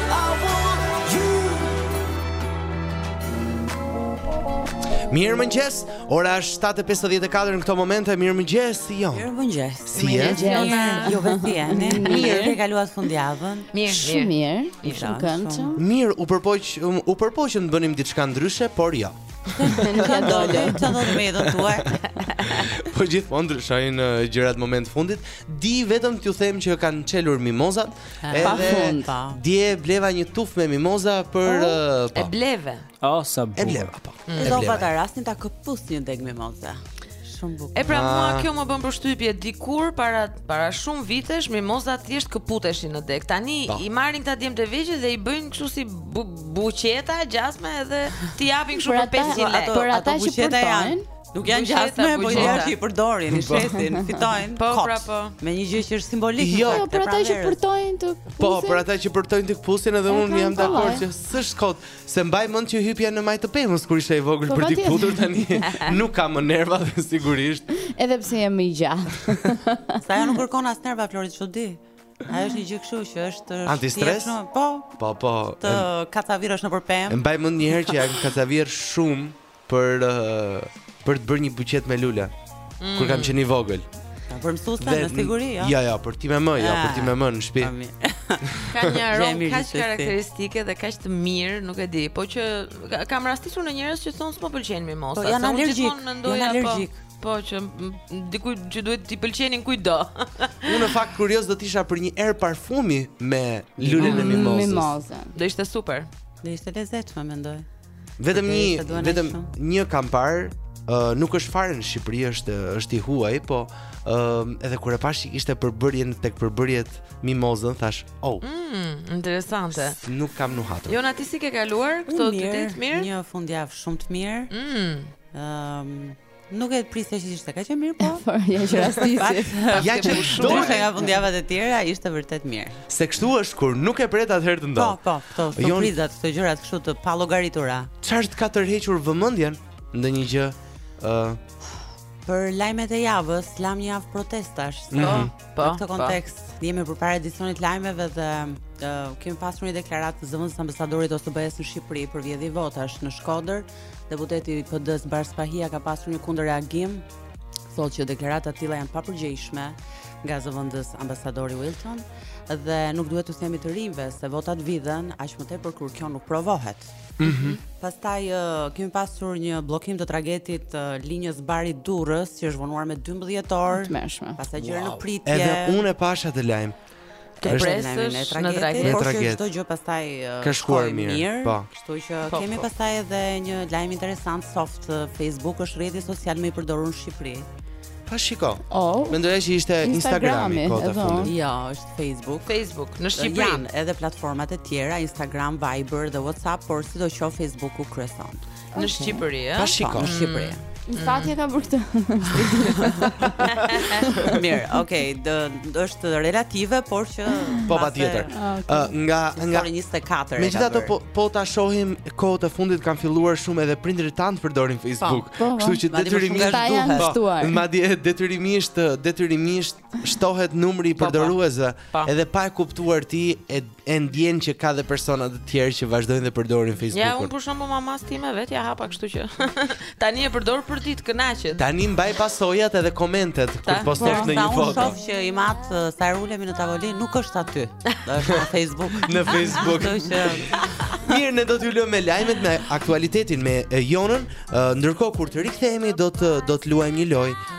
Mirëmëngjes, ora është 7.54 në këto momente, mirëmëngjes, si jeni? Mirëmëngjes, si jeni? Mirëmëngjes, ju vetë si jeni Mirë, si e kaluat fundjavën Mirë, shumë mirë, i shumë këndë Mirë, u përpoqëm, u përpoqëm ne të bënim diçka ndryshe, por jo Në të ndolë, të ndolë të me i dhëtuaj Po gjithmonë ndryshojnë gjërat moment fundit Di vetëm t'ju them që kanë çelur mimozat Edhe dje e bleva një tufë me mimoza për oh, uh, po. E bleve. Oh, sa bukur. E bleva, po. Mm. E bleva. Do rasti ta këpus një degë mimoza. Shumë bukur. E pra, ah, mua kjo më bën përshtypje dikur para para shumë vitesh mimoza thjesht këputeshin në degë. Tani po. i marrin këta djem të vegjël dhe i bëjnë kështu si bu, buqeta gjasme edhe t'i japin kështu për 500 lekë. Për ata që përtojnë. Nuk janë gjasme, po i janë i përdorin, i po. shesin, fitojnë. Po, pra po. Me një gjë që është simbolike. Jo, jo për ata që përtojnë të këpusin. Po, për ata që përtojnë të këpusin edhe unë jam dakord që s'është kot, se mbaj mend që hypja në majë të pemës kur isha i vogël po, për të këputur, tani nuk kam më nerva dhe sigurisht. Edhe pse jam më i gjatë. Se ajo nuk kërkon as nerva Florit çudi. Ajo është një gjë kështu që është antistres. Po. Po, po. Të kacaviresh nëpër pemë. Mbaj mend një herë që jam kacavirë shumë për për të bërë një buqetë me lule. Mm. Kur kam mm. qenë i vogël. Për mësuesen me siguri, jo? Jo, jo, për time më, jo, për time më në shtëpi. Ka një aromë kaq karakteristike dhe kaq të mirë, nuk e di. Po që kam rastisur në njerëz që thonë s'më pëlqejnë mimozat. Po janë alergjik, po, janë alergjik. Po që dikur që duhet t'i pëlqenin kujtdo. Unë në fakt kurioz do të isha për një erë parfumi me lulen e mimozës. Mimoza. Do ishte super. Do ishte e lezetshme mendoj. Vetëm një, vetëm një kam parë, uh, nuk është fare në Shqipëri, është është i huaj, po uh, edhe kur e pashë që kishte përbërjen tek përbërësit mimozën, thashë, "Oh, mm, interesante." Nuk e kam nuhatur. Jo, ti si i ke kaluar këto dy ditë mirë? Një fundjavë shumë të mirë. Mm. Ëm, um, Nuk e prisja që ishte kaq e mirë, po. Por ja që rastisi. Ja që ndryshe nga fundjavat e tjera ishte vërtet mirë. Se kështu është kur nuk e pret atëherë të ndodh. Po, po, këto surprizat, këto gjërat kështu të pallogaritura. Çfarë të ka tërhequr vëmendjen ndonjë gjë ë për lajmet e javës, lamë një javë protestash, mm -hmm. po, po, në këtë po. kontekst, po. jemi përpara edicionit të lajmeve dhe uh, kemi pasur një deklaratë të zëvendësambasadorit të OSBE-së në Shqipëri për vjedhje votash në Shkodër, Deputeti i PD-së Bardh Spahia ka pasur një kundërreagim, thotë që deklarata të tilla janë të papërgjegjshme nga zëvendësambasadori Wilton dhe nuk duhet t'u themi të rinjve se votat vidhen aq më tepër kur kjo nuk provohet. Mm -hmm. Pastaj uh, kemi pasur një bllokim të tragetit të linjës Bari-Durrës që është vonuar me 12 orë. Pasagjerët, wow, në pritje. Edhe unë e pashë atë lajm. Të presësh në traget, por që çdo gjë pastaj ka shkuar mirë. Po. Kështu që po, kemi po. pastaj edhe një lajm interesant sot, Facebook është rrjeti social më i përdorur në Shqipëri. Pa shiko. Oh. Mendoja që ishte Instagrami, kohët e fundit. Jo, është Facebook. Facebook në Shqipëri. Janë edhe platformat e tjera, Instagram, Viber dhe WhatsApp, por sidoqoftë Facebooku kryeson. Në Shqipëri, ëh? Po shiko, në Shqipëri. Në fakt e ka për këtë. Mirë, okay, do ishte relative, por që po patjetër. Ah, ah, nga nga 24. Megjithatë po po ta shohim kohët e fundit kanë filluar shumë edhe prindërit tanë të përdorin po, Facebook. Po, po. Kështu që detyrimisht duhet. Madje detyrimisht detyrimisht shtohet numri i po, po. përdoruesve po. edhe pa e kuptuar ti e, e ndjen që ka dhe persona të tjerë që vazhdojnë dhe përdorin Facebook-un. Ja, unë për shembull mamas time vetë ja hapa, kështu që tani e përdor për ditë kënaqet. Tani mbaj pasojat edhe komentet Ta, kur postosh ndonjë foto. Unë shoh që i mat sa ulemi në tavolinë nuk është aty. Është në Facebook. në Facebook. Kështu që Mirë, ne do t'ju lëmë me lajmet me aktualitetin me Jonën. Ndërkohë kur të rikthehemi do të do të luajmë një lojë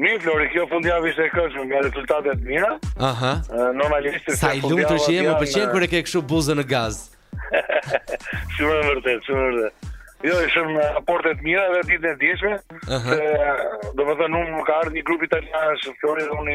Mirë Flori, kjo fundjavë ishte e këndshme me rezultate të mira. Aha. Normalisht sa i lumtur që jemi, pëlqen kur e ke kështu buzën në gaz. Shumë e vërtetë, shumë e vërtetë. Jo, ishim në raporte të mira dhe ditën e djeshme, uh -huh. se domethënë ka ardhë një grup italianë, shë Flori dhe unë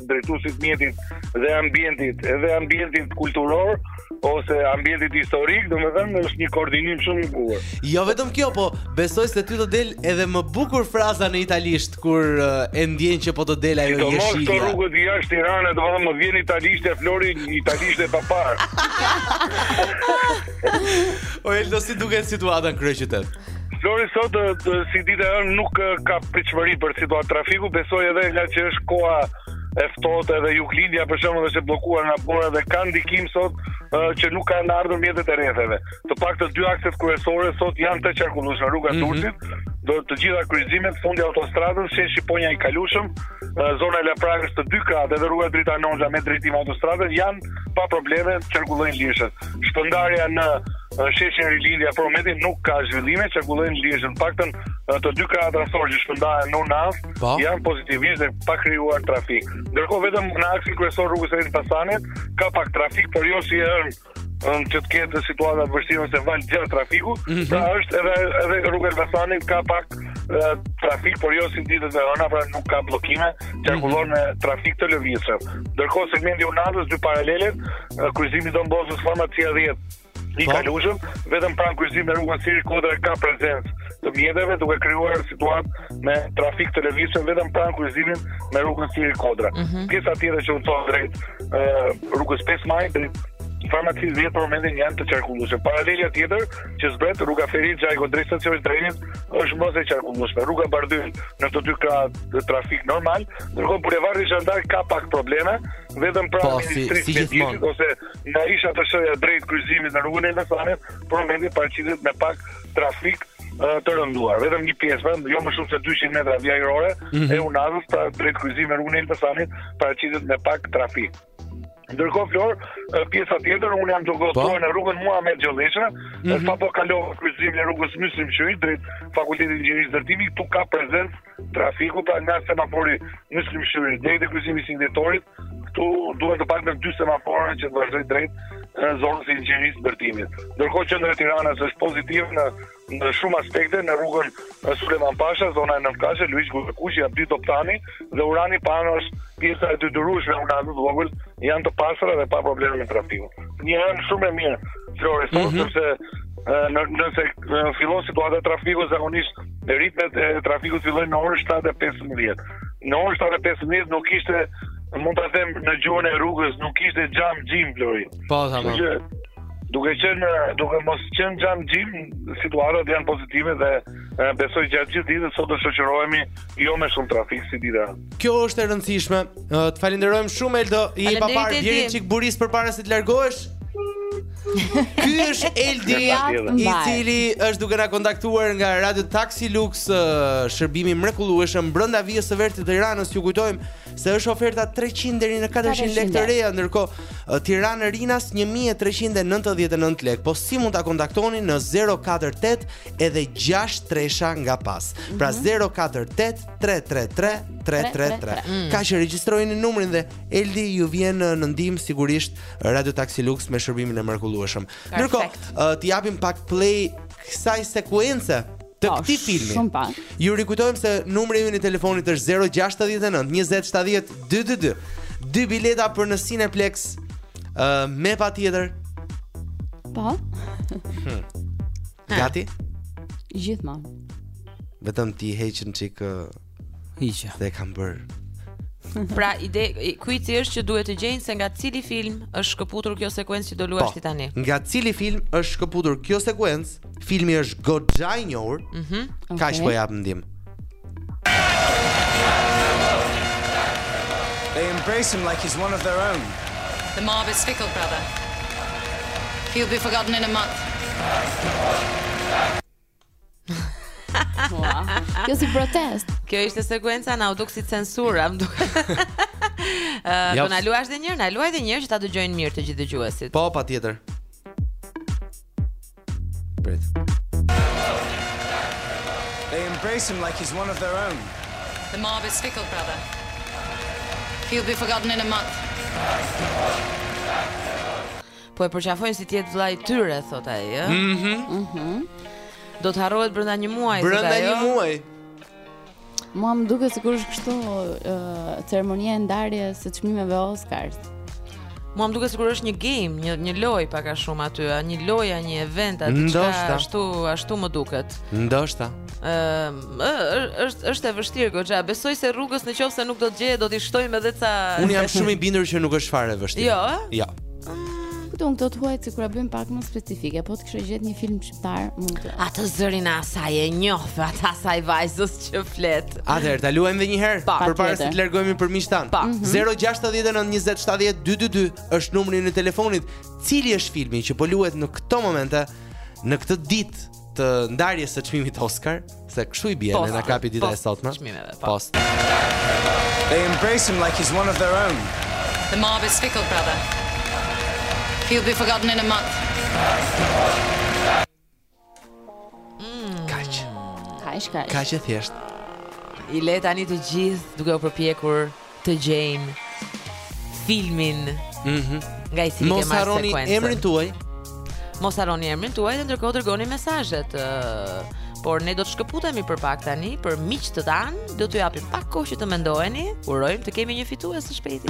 drejtuesit të mjetit dhe ambientit, edhe ambientit kulturor ose ambientit historik, domethënë është një koordinim shumë i bukur. Jo vetëm kjo, po besoj se ty të del edhe më bukur fraza në italisht kur e ndjen që po të del ajo jeshilja. Sidomos te rrugët jashtë Tiranës, domethënë më vjen italisht e flori italisht e papar. o Eldo si duket situata në kryeqytet? Flori sot si dita e hënë nuk ka pritshmëri për situatë trafiku, besoj edhe ngaqë është koha e ftohtë edhe Juglindja për shembull është e bllokuar nga bora dhe ka ndikim sot uh, që nuk kanë ardhur mjetet e rretheve. Të paktën dy akset kryesore sot janë të qarkullueshme rruga mm -hmm. Durrësit, do të gjitha kryqëzimet fundi autostradës, sheshi Shqiponja i Kalushëm, zona e Laprakës të dy krahat edhe rruga Dritan Hoxha me drejtim autostradës janë pa probleme, qarkullojnë lirshëm. Shpërndarja në në sheshin Rilindja për momentin nuk ka zhvillime, qarkullojnë lirshëm. Paktën të dy krahat po ashtu që shpërndahen në Unazë po. janë pozitivisht dhe pa krijuar trafik. Ndërkohë vetëm në aksin kryesor rrugës së Elbasanit ka pak trafik, por jo si e hënë që të ketë situata të vështirë ose valë gjatë trafiku, mm -hmm. pra është edhe edhe rruga Elbasanit ka pak trafik, por jo si ditët e hëna, pra nuk ka bllokime, qarkullon me mhm. trafik të lëvizshëm. Ndërkohë segmenti Unazës dy paralelet, kryqëzimi Don Boskos farmacia 10 i po. kalushëm, vetëm pranë kryqëzimit me rrugën Siri Kodra ka prezencë të mjeteve duke krijuar situatë me trafik të lëvizshëm vetëm pranë kryqëzimit me rrugën Siri Kodra. Mm -hmm. Pjesa tjetër që udhëton drejt rrugës 5 Maj drejt farmacisë 10 për momentin janë të qarkullueshme. Paralelja tjetër që zbret rruga Ferit Xhajko drejt stacionit të trenit është mëse e qarkullueshme. Rruga Bardhyl në të dy krahët ka trafik normal, ndërkohë bulevardi Zhan d'Ark ka pak probleme, vetëm pranë po, ministrisë si, si ose nga isha të shoja drejt kryqëzimit në rrugën e Elbasanit, për momentin paraqitet me pak trafik të rënduar. Vetëm një pjesë, jo më shumë se 200 metra vijë ajrore mm -hmm. e Unazës pra drejt kryqëzimit me rrugën e Elbasanit paraqitet me pak trafik. Ndërkohë Flor, pjesa tjetër unë jam duke qenë po. në rrugën Muhamet Gjolesha, mm -hmm. sapo kalova kryqëzimin e rrugës Myslym Shyri drejt Fakultetit të Inxhinierisë Ndërtimit, këtu ka prezencë trafiku pra nga semafori Myslym Shyri deri te kryqëzimi i Sindetorit, këtu duhet të paktën dy semafora që të vazhdosh drejt zonës së Inxhinierisë Ndërtimit. Ndërkohë qendra e Tiranës është pozitive në në shumë aspekte në rrugën Sulejman Pasha, zona e Nëntëkatësheve, Luigj Gurakuqi, Abdi Toptani dhe Urani Pano është pjesa e detyrueshme e Unazës Vogël, janë të pastra dhe pa probleme me trafikun. Një anë shumë e mirë Flori, mm -hmm. sepse në, nëse fillon situata e trafikut zakonisht Ritmet e trafikut fillojnë në orën 7:15. Në orën 7:15 nuk ishte mund ta them në gjuhën e rrugës, nuk ishte xham xhim Flori. Po, tamam. Duke qenë duke mos qenë xham xhim, situatat janë pozitive dhe besoj gjatë gjithë ditës sot do shoqërohemi jo me shumë trafik si dita. Kjo është e rëndësishme. Të falenderojmë shumë Eldo. Jepja pak borisë, bjeri një çik borisë përpara se të largohesh. Ky është Eldi i cili është duke na kontaktuar nga Radio Taxi Lux, shërbimi i mrekullueshëm brenda vijës së verdhë të Tiranës. Ju kujtojmë se është oferta 300 deri në 400 lekë të reja, ndërkohë Tiranë Rinas 1399 lekë. Po si mund ta kontaktoni në 048 edhe 6 tresha nga pas. Pra 048 mhm. 333 mm. Kaq, regjistrojeni numrin dhe Eldi ju vjen në ndihmë sigurisht Radio Taxi Lux me shërbimin e mrekullueshëm. Ndërkohë, uh, t'i japim pak play kësaj sekuence të oh, këtij filmi. Shumë pak. Ju rikujtojmë se numri ynë i telefonit është 069 20 70 222. Dy bileta për në Cineplexx uh, me patjetër. Po. Hmm. Gati? Gjithmonë. Vetëm t'i heq një çik hiqja. Dhe kam bërë. Pra ideja e kuicit është që duhet të gjejnë se nga cili film është shkëputur kjo sekuencë që do luash po, ti tani. Nga cili film është shkëputur kjo sekuencë? Filmi është goxha i njohur. Mhm. Mm okay. Kaq po jap ndihmë? They embrace him like he's one of their own. The mob is fickle, brother. He'll be forgotten in a month. Kjo si protest. Kjo ishte sekuenca na u censurua, më duket. Ëh, do na luash edhe një herë, na luaj edhe një herë që ta dëgjojnë mirë të gjithë dëgjuesit. Po, patjetër. Prit. They embrace him like he's one of their own. The mob is fickle, brother. He'll be forgotten in a month. Po e përqafojnë si të jetë vëllai i tyre, thotë ai, ëh. Mhm. Mm mhm. Do të harrohet brenda një muaji, thotë ajo. Brenda një muaji. Mua më duket sikur është kështu uh, ceremonia e ndarjes së çmimeve Oscar. Mua më duket sikur është një game, një një lojë pak a shumë aty, a një lojë, një event aty çfarë ashtu ashtu më duket. Ndoshta. Ëm, uh, është është e vështirë goxha. Besoj se rrugës në qoftë se nuk do të gjejë, do t'i shtojmë edhe ca Unë jam shumë i bindur që nuk është fare e vështirë. Jo. Jo. Këtu në këto të huajt sikur e bëjmë pak më specifike Po të kishte qenë një film shqiptar mund të... Atë zërin e asaj e njoh Atë asaj vajzës që flet Atëherë, ta luajmë dhe njëherë pa, Përpara se të largohemi për miqtë tanë Pa 0 6 9 20 7 2 2 2 është numri i telefonit Cili është filmi që po luhet në këto momente Në këtë ditë të ndarjes së çmimit Oscar, se kështu i bie në kapi dita e sotme. Po. Pos. They embrace him like he's one of their own. The mob is fickle, brother. He'll be forgotten in a month. Mm. Kaq. Kaq, kaq. Kaq e thjeshtë. I le tani të gjithë duke u përpjekur të gjejnë filmin Mhm. nga i cili ke marrë Mos harroni sekuencën. emrin tuaj. Mos harroni emrin tuaj dhe ndërkohë dërgoni mesazhet. ë, Por ne do të shkëputemi për pak tani për miqtë tanë, do t'ju japim pak kohë që të mendoheni. Urojmë të kemi një fitues së shpejti.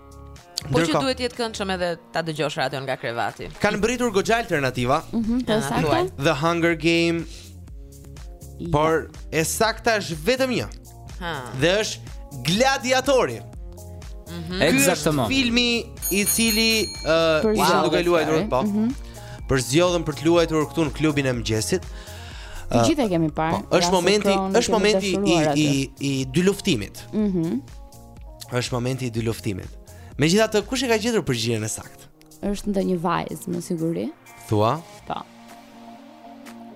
Po që duhet të jetë këndshme edhe ta dëgjosh radion nga krevati. Kanë mbërritur goxha alternativa. Ëh, mhm, po saktë. The Hunger Game. Jo. Por e sakta është vetëm një. Ha. Dhe është Gladiatori. Mhm. Eksaktësisht. Filmi i cili ë uh, ishte duke luajtur po. Mhm. Pra zgjodhëm për të luajtur këtu në klubin e mëngjesit. Të gjithë e kemi parë. Po, është momenti, është momenti i i i dyluftimit. Mhm. është momenti i dyluftimit. Megjithatë, kush e ka gjetur përgjigjen e saktë? Është ndonjë vajzë me siguri. Thua? Po.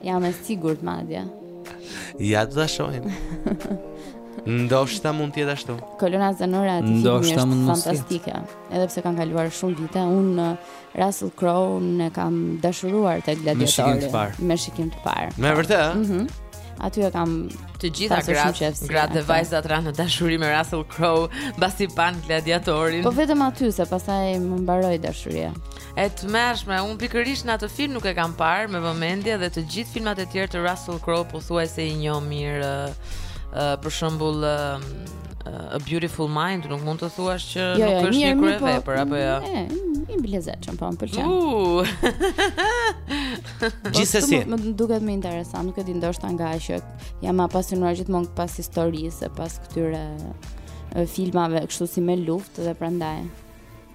Jam e sigurt madje. Ja do ta shohim. Ndoshta mund të jetë ashtu. Kolona zanore aty është fantastike. Edhe pse kanë kaluar shumë vite, unë Russell Crowe unë e kam dashuruar te Gladiatori. Me shikim të parë. Me vërtet, a? Mhm. Mm Aty e kam të gjitha gratë, gratë dhe vajzat ranë në dashuri me Russell Crowe, basi panë Gladiatorin. Po vetëm aty se pastaj më mbaroi dashuria. E tmerrshme, unë pikërisht në atë film nuk e kam parë me vëmendje dhe të gjithë filmat e tjerë të Russell Crowe pothuajse i njoh mirë uh, për shëmbull uh, A Beautiful Mind, nuk mund të thuash që jo, nuk jo, është një po- kryevepër apo jo. Një bilezeçëm, po më pëlqen. Po, Gjithsesi. Më duket më interesant, nuk e di ndoshta nga që jam e apasionuar gjithmonë pas historisë, pas këtyre filmave kështu si me luftë dhe prandaj.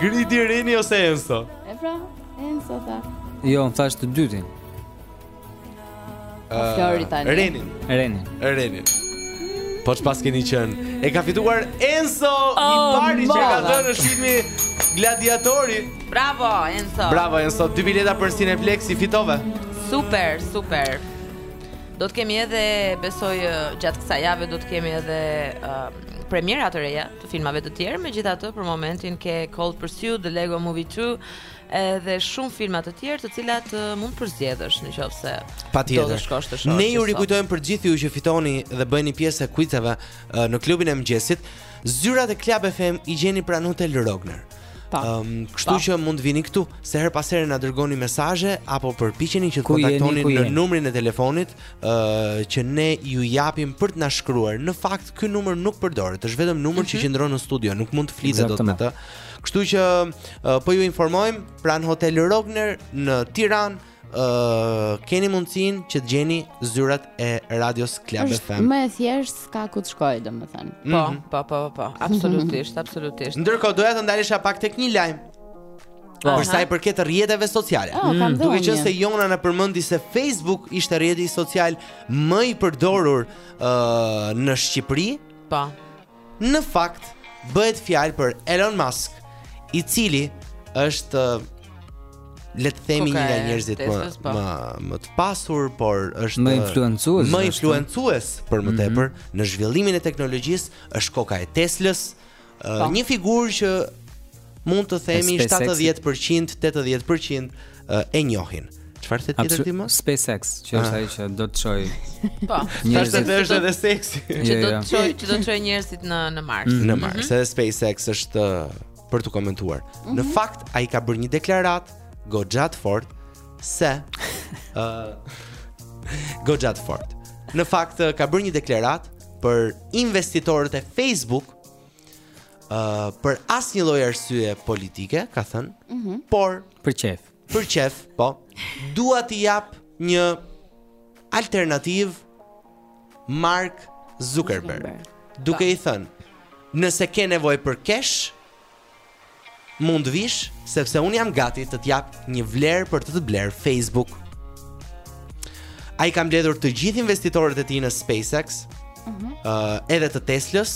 Gridi, Reni ose Enzo? E pra, Enzo tha. Jo, më thashë të dytin. Uh, Flori tani. Reni. Reni. Reni. Po çfarë keni qenë? E ka fituar Enzo, oh, i pari që ka dhënë në shitmi Gladiatori. Bravo Enzo. Bravo Enzo, dy bileta për Cineplex i fitove. Super, super. Do të kemi edhe, besoj, gjatë kësaj jave, do të kemi edhe uh, premiera të reja të filmave të tjerë, megjithatë për momentin ke Cold Pursuit, The Lego Movie 2, edhe shumë filma të tjerë të cilët uh, mund të përzgjedhësh nëse do të shkosh të shohësh. Ne ju rikujtojmë për gjithë ju që fitoni dhe bëheni pjesë e kuicave uh, në klubin e mëngjesit. Zyrat e Club FM i gjeni pranë Hotel Rogner. Ëm, um, kështu pa. që mund të vini këtu, se herë pas here na dërgoni mesazhe apo përpiqeni që të kontaktoni në numrin e telefonit, ë uh, që ne ju japim për të na shkruar. Në fakt ky numër nuk përdoret, është vetëm numër që mhm. qëndron në studio, nuk mund të flitet dot me të. Kështu që uh, po ju informojmë pranë Hotel Rogner në Tiranë, uh, keni mundësinë që të gjeni zyrat e radios Club FM. Më e thjeshtë s'ka ku të shkojë, domethënë. Po, mhm. po, po, po, po, absolutisht, mhm. absolutisht. Ndërkohë, doja të ndalesha pak tek një lajm. Po. Për sa i përket rrjeteve sociale. Oh, mm. Duke qenë se Jona na përmendi se Facebook ishte rrjeti social më i përdorur ë në Shqipëri. Po. Në fakt bëhet fjalë për Elon Musk, i cili është le të themi një nga njerëzit më po. më më të pasur, por është më influencues. Më influencues për më mhm. tepër mm -hmm. në zhvillimin e teknologjisë është koka e Teslës, Uh, një figurë që mund të themi 70%, 80% uh, e njohin. Çfarë the tjetër ti më? SpaceX, që është ah. ajo që do të çojë. Po. Tash të është edhe seksi. Që jo, do jo. të çojë, që do të çojë njerëzit në në Mars. Mm. Në Mars, mhm. edhe SpaceX është uh, për t'u komentuar. Mhm. Në fakt, ai ka bërë një deklaratë goxha të fortë se ë uh goxha të fortë. Në fakt uh, ka bërë një deklaratë për investitorët e Facebook Uh, për asnjë lloj arsye politike, ka thënë, mm -hmm. por... Për qejf. Për qejf, po. Dua t'i jap një alternativë Mark Zuckerberg. Duke i thënë, nëse ke nevojë për cash, Mund të vish sepse unë jam gati të të jap një vlerë për të të blerë Facebook. Ai ka mbledhur të gjithë investitorët e tij në SpaceX, ëh, mm -hmm. uh, edhe të Teslës.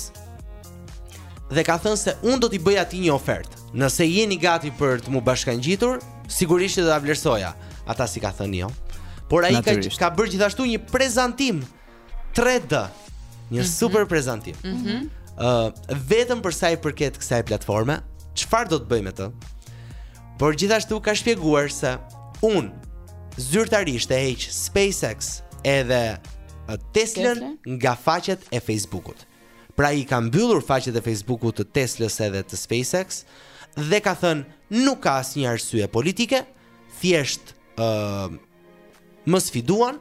Dhe ka thënë se unë do t'i bëj atij një ofertë. Nëse jeni gati për të m'u bashkangjitur, sigurisht do ta vlerësoja. Ata s'i kanë thënë jo. Por ai ka ka bërë gjithashtu një prezantim 3D. Një mm -hmm. super prezantim. Ëh, mm -hmm. uh, vetëm për sa i përket kësaj platforme, çfarë do të bëjë me të? Por gjithashtu ka shpjeguar se unë zyrtarisht e heq SpaceX edhe Teslën nga faqet e Facebookut. Pra i ka mbyllur faqet e Facebookut të Teslës edhe të SpaceX dhe ka thënë nuk ka asnjë arsye politike, thjesht ë uh, Më sfiduan,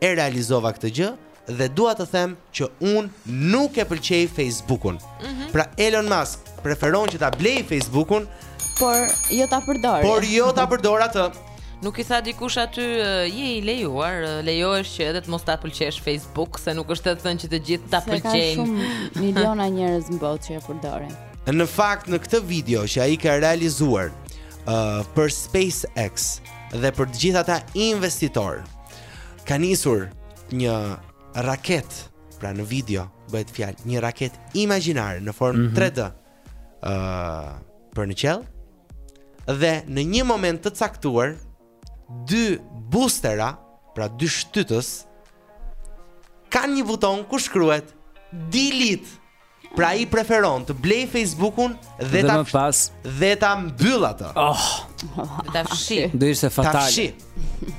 e realizova këtë gjë dhe dua të them që unë nuk e pëlqej Facebookun. Mm -hmm. Pra Elon Musk preferon që ta blejë Facebookun, por jo ta përdor. Por jo ta përdorë atë. Nuk i tha dikush aty je i lejuar, lejohesh që edhe të mos ta pëlqesh Facebook se nuk është e thënë që të gjithë ta pëlqejnë. Ka shumë miliona njerëz në botë që e përdorin. Në fakt në këtë video që ai ka realizuar uh, për SpaceX, dhe për të gjithë ata investitorë ka nisur një raketë, pra në video bëhet fjalë, një raketë imagjinare në formë mm -hmm. 3D. ë uh, për në qiell dhe në një moment të caktuar dy boostera, pra dy shtytës kanë një buton ku shkruhet delete Pra ai preferon të blejë Facebook-un dhe ta më pas dhe ta mbyllë atë. Oh, ta fshijë. Do ishte fatale. Ta fshijë.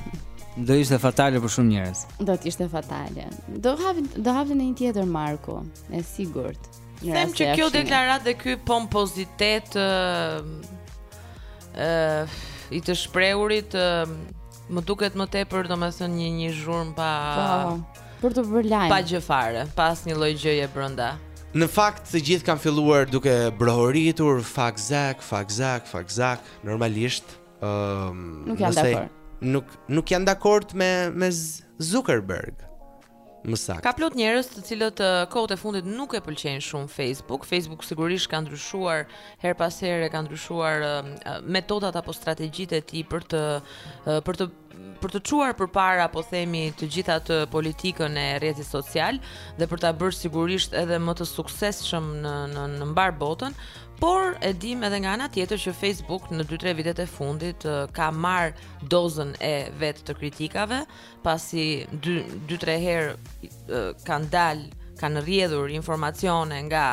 Do ishte fatale për shumë njerëz. Do të ishte fatale. Do hapi do hapte një tjetër Marku, e sigurt. Them që kjo deklaratë dhe ky pompozitet ë uh, i të shprehurit uh, më duket më tepër domethënë një një zhurmë pa po. Për të bërë lajm. Pa gjë fare, pa asnjë lloj gjëje brenda. Në fakt të gjithë kanë filluar duke brohoritur, fuck Zak, fuck Zak, fuck Zak, normalisht. Ëm, um, nuk janë dakord. Nuk nuk janë dakord me me Zuckerberg. Më saktë. Ka plot njerëz të cilët uh, kohët e fundit nuk e pëlqejnë shumë Facebook. Facebook sigurisht ka ndryshuar herë pas here, ka ndryshuar uh, metodat apo strategjitë e tij për të uh, për të për të çuar përpara, po themi, të gjithë atë politikën e rrjetit social dhe për ta bërë sigurisht edhe më të suksesshëm në në në mbarë botën, por e dimë edhe nga ana tjetër që Facebook në 2-3 vitet e fundit ka marrë dozën e vet të kritikave, pasi 2-3 herë kanë dalë, kanë rrjedhur informacione nga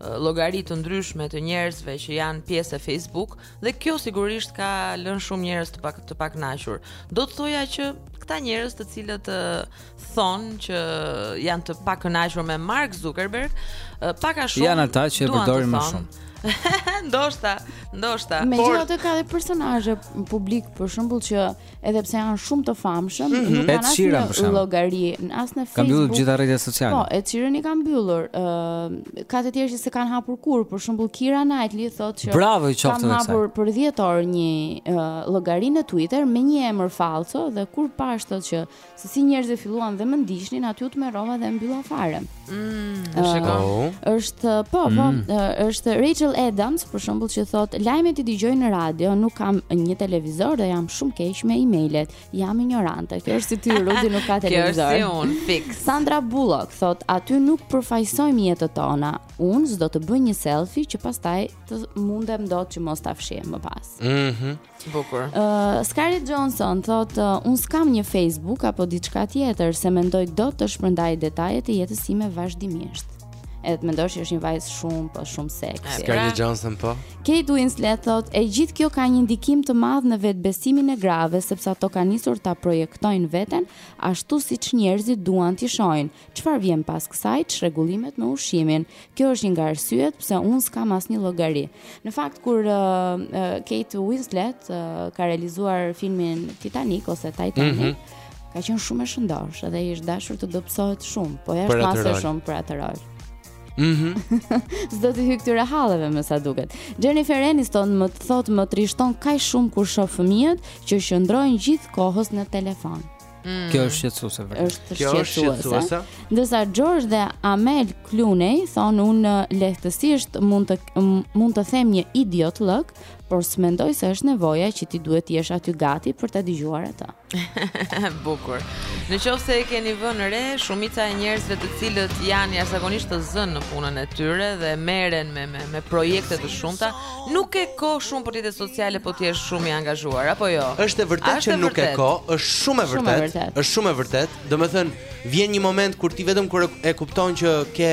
llogari të ndryshme të njerëzve që janë pjesë e Facebook Dhe kjo sigurisht ka lënë shumë njerëz të pak të pakënaqur. Do të thoja që këta njerëz të cilët thonë që janë të pakënaqur me Mark Zuckerberg, pak a shumë janë ata që e përdorin më shumë. ndoshta, ndoshta. Megjithatë ka edhe personazhe publike për shembull që edhe pse janë shumë të famshëm, mm -hmm. nuk kanë asnjë llogari, as në Facebook. Ka mbyllur gjithë rrjetet sociale. Po, e cilën i kanë mbyllur. Ë, uh, ka të tjerë që s'e kanë hapur kurrë, për shembull Keira Knightley thotë që Bravo, i qoftë Kam hapur për 10 orë një uh, llogari në Twitter me një emër fallco dhe kur pashë, thotë, që Se si njerëzit filluan dhe më ndiqnin, aty u tmerrova dhe e mbylla fare. Mm, uh, shiko. Oh. Është, po, po, mm. uh, është Rachel McAdams, për shembull, që thotë, lajmet i dëgjoj në radio, nuk kam një televizor dhe jam shumë keq me emailet. Jam injorante. Kjo është si ty Rudi nuk ka televizor. Kjo është si unë fiks. Sandra Bullock thotë, aty nuk përfaqësojmë jetën tona. Unë s'do të bëj një selfie që pastaj të mundem dot që mos ta fshij më pas. Mhm. Mm Bukur. Uh, Scarlett Johnson thotë uh, unë s'kam një Facebook apo diçka tjetër s'e mendoj dot të shpërndaj detaje të jetës sime vazhdimisht. Edhe të mendosh që është një vajzë shumë po shumë seksi. Scarlett pra. Johnson po. Kate Winslet thotë e gjithë kjo ka një ndikim të madh në vetëbesimin e grave sepse ato kanë nisur ta projektojnë veten ashtu siç njerëzit duan t'i shohin, Çfarë vjen pas kësaj? Çrregullimet në ushqimin. Kjo është një nga arsyet pse unë s'kam asnjë llogari. Në fakt kur uh, uh, Kate Winslet uh, ka realizuar filmin Titanic ose Titanic, mm -hmm. ka qenë shumë e shëndoshë dhe i është dashur të dobësohet shumë, po jashtë mase shumë për atë rol. Mhm. S'do t'i hyj këtyre halleve me sa duket. Jennifer Aniston thotë më trishton kaq shumë kur shoh fëmijët që qëndrojnë gjithë kohës në telefon. Mm. Kjo është shqetësuese vërtet. Është shqetësuese. Ndërsa George dhe Amal Clooney thonë unë lehtësisht mund të mund të them një idiotllëk, por s'mendoj se është nevoja që ti duhet të jesh aty gati për ta dëgjuar atë. Bukur. Në qoftë se e keni vënë re, shumica e njerëzve të cilët janë jashtëzakonisht të zënë në punën e tyre dhe merren me me, me projekte të shumta, Nuk ke kohë shumë për rrjetet sociale po ti je shumë i angazhuar apo jo? Është e vërtetë që nuk ke kohë, është shumë e vërtetë. Është shumë e vërtetë. Domethënë, vjen një moment kur ti vetëm kur e kupton që ke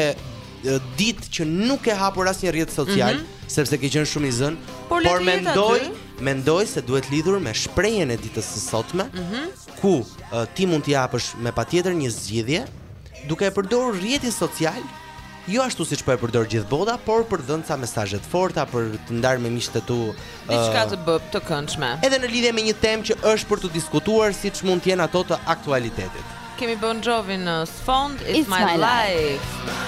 ditë që nuk ke hapur asnjë rrjet social, mm -hmm. sepse ke qenë shumë i zënë, por, por mendoj, mendoj se duhet lidhur me shprehjen e ditës së sotme, mm -hmm. ku uh, ti mund t'i japësh me patjetër një zgjidhje duke e përdorur rrjetin social jo ashtu siç po e përdor gjithë bota, por për të dhënë ca mesazhe të forta, për të ndarë me miqtë tu diçka të bë të këndshme. Edhe në lidhje me një temë që është për t'u diskutuar, siç mund të jenë ato të aktualitetit. Kemi Bon Jovi në fond, It's, It's my, my life. life.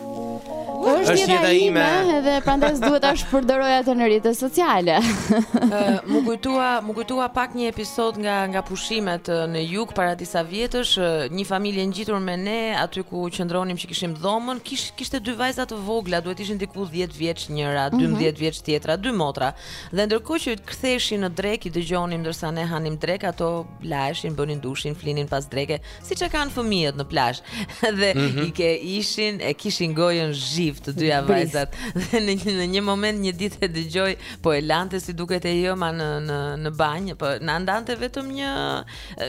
Është jeta ime dhe prandaj s'duhet ta shpërdoroj atë në rrjete sociale. M'u kujtua, m'u kujtua pak një episod nga nga pushimet në jug para disa vjetësh, një familje ngjitur me ne aty ku qëndronim që kishim dhomën, kish, kishte dy vajza të vogla, duhet të ishin diku 10 vjeç njëra, 12 mm -hmm. vjeç tjetra, dy motra. Dhe ndërkohë që ktheheshin në drekë i dëgjonim ndërsa ne hanim drekë, ato laheshin, bënin dushin, flinin pas dreke, siç e kanë fëmijët në plazh dhe mm -hmm. i ke ishin e kishin gojën zhivë të dyja vajzat dhe në një, në një moment një ditë e dëgjoj po e lante si duket e ëma në në në banjë po na ndante vetëm një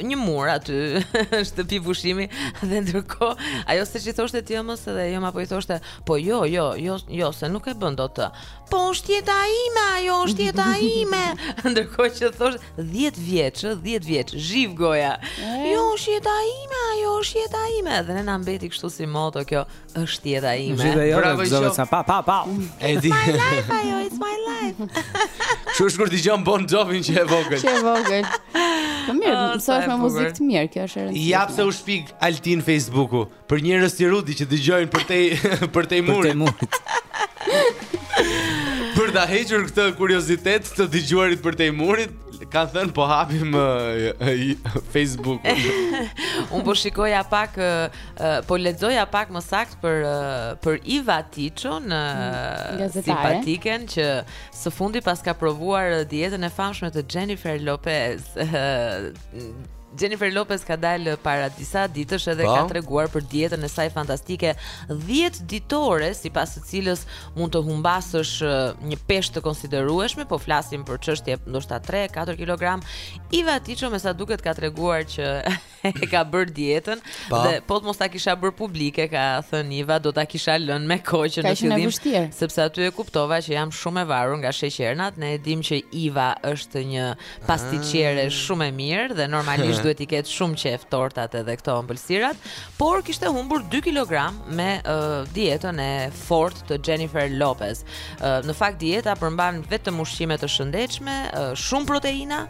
një mur aty shtëpi pushimi dhe ndërkohë ajo seç i thoshte të ëmës dhe e ëma po i thoshte po jo jo jo jo se nuk e bën dot ti po është jeta ime ajo është jeta ime ndërkohë që thoshte 10 vjeç, 10 vjeç, zhivë goja. Jo, është jeta ime, ajo është jeta ime. Dhe ne na mbeti kështu si moto kjo, është jeta ime. Zhivë ajo Bravo, që zove sa pa pa pa. E di. My life, ajo, it's my life. Kështu është kur dëgjon Bon Jovi që e vogël. Që e vogël. Po mirë, oh, sa është me muzikë të mirë kjo është. Ja pse u shpik Altin Facebooku. Për njerëz si Rudi që dëgjojnë përtej përtej murit. Përtej murit. për ta hequr këtë kuriozitet të të dëgjuarit përtej murit, kanë thënë po hapim uh, Facebook. Unë po shikoja pak uh, po lexoja pak më saktë për uh, për Iva Tiçon, uh, simpatiken që së fundi paska provuar dietën e famshme të Jennifer Lopez. Uh, Jennifer Lopez ka dalë para disa ditësh edhe ka po. treguar për dietën e saj fantastike 10 ditore sipas së cilës mund të humbasësh një peshë të konsiderueshme, po flasim për çështje ndoshta 3-4 kg. Iva Tiço me sa duket ka treguar që e ka bërë dietën po. dhe po të mos ta kisha bërë publike, ka thënë Iva, do ta kisha lënë me kohë që në fillim sepse aty e kuptova që jam shumë e varur nga sheqernat, ne e dimë që Iva është një pastiçiere ah. shumë e mirë dhe normalisht duhet t'i ketë shumë qejf tortat edhe këto ëmbëlsirat, por kishte humbur 2 kg me uh, dietën e fortë të Jennifer Lopez. Uh, në fakt dieta përmban vetëm ushqime të shëndetshme, uh, shumë proteina,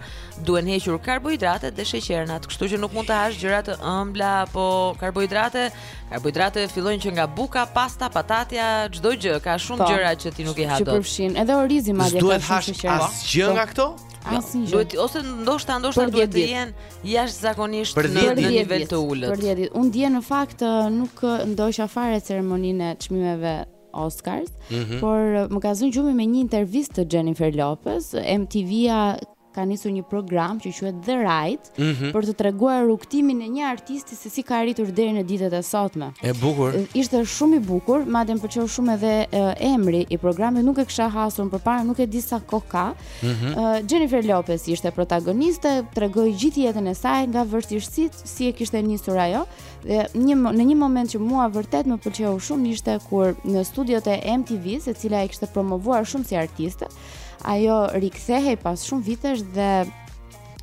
duhen hequr karbohidratet dhe sheqernat, kështu që nuk mund të hash gjëra të ëmbla apo karbohidrate Karbohidratet fillojnë që nga buka, pasta, patatja, çdo gjë, ka shumë po, gjëra që ti nuk i ha dot. Që përfshin edhe orizi madje ka shumë sheqer. Duhet të hash asgjë nga këto? Asnjë. Ah, duhet ose ndoshta ndoshta duhet të jenë jashtëzakonisht në një nivel të ulët. Për 10 ditë. Unë dje në fakt nuk ndoqa fare ceremoninë e çmimeve Oscars, mm -hmm. por më ka zënë gjumi me një intervistë të Jennifer Lopez, MTV-a ka nisur një program që quhet The Ride mm -hmm. për të treguar rrugëtimin e një artisti se si ka arritur deri në ditët e sotme. E bukur. Ishte shumë i bukur, madje më pëlqeu shumë edhe uh, emri i programit, nuk e kisha hasur përpara, nuk e di sa kohë ka. Mm -hmm. uh, Jennifer Lopez ishte protagoniste, tregoi gjithë jetën e saj nga vështirësitë si e kishte nisur ajo dhe një në një moment që mua vërtet më pëlqeu shumë ishte kur në studiot e MTV, e cila e kishte promovuar shumë si artiste, mm Ajo rikthehej pas shumë vitesh dhe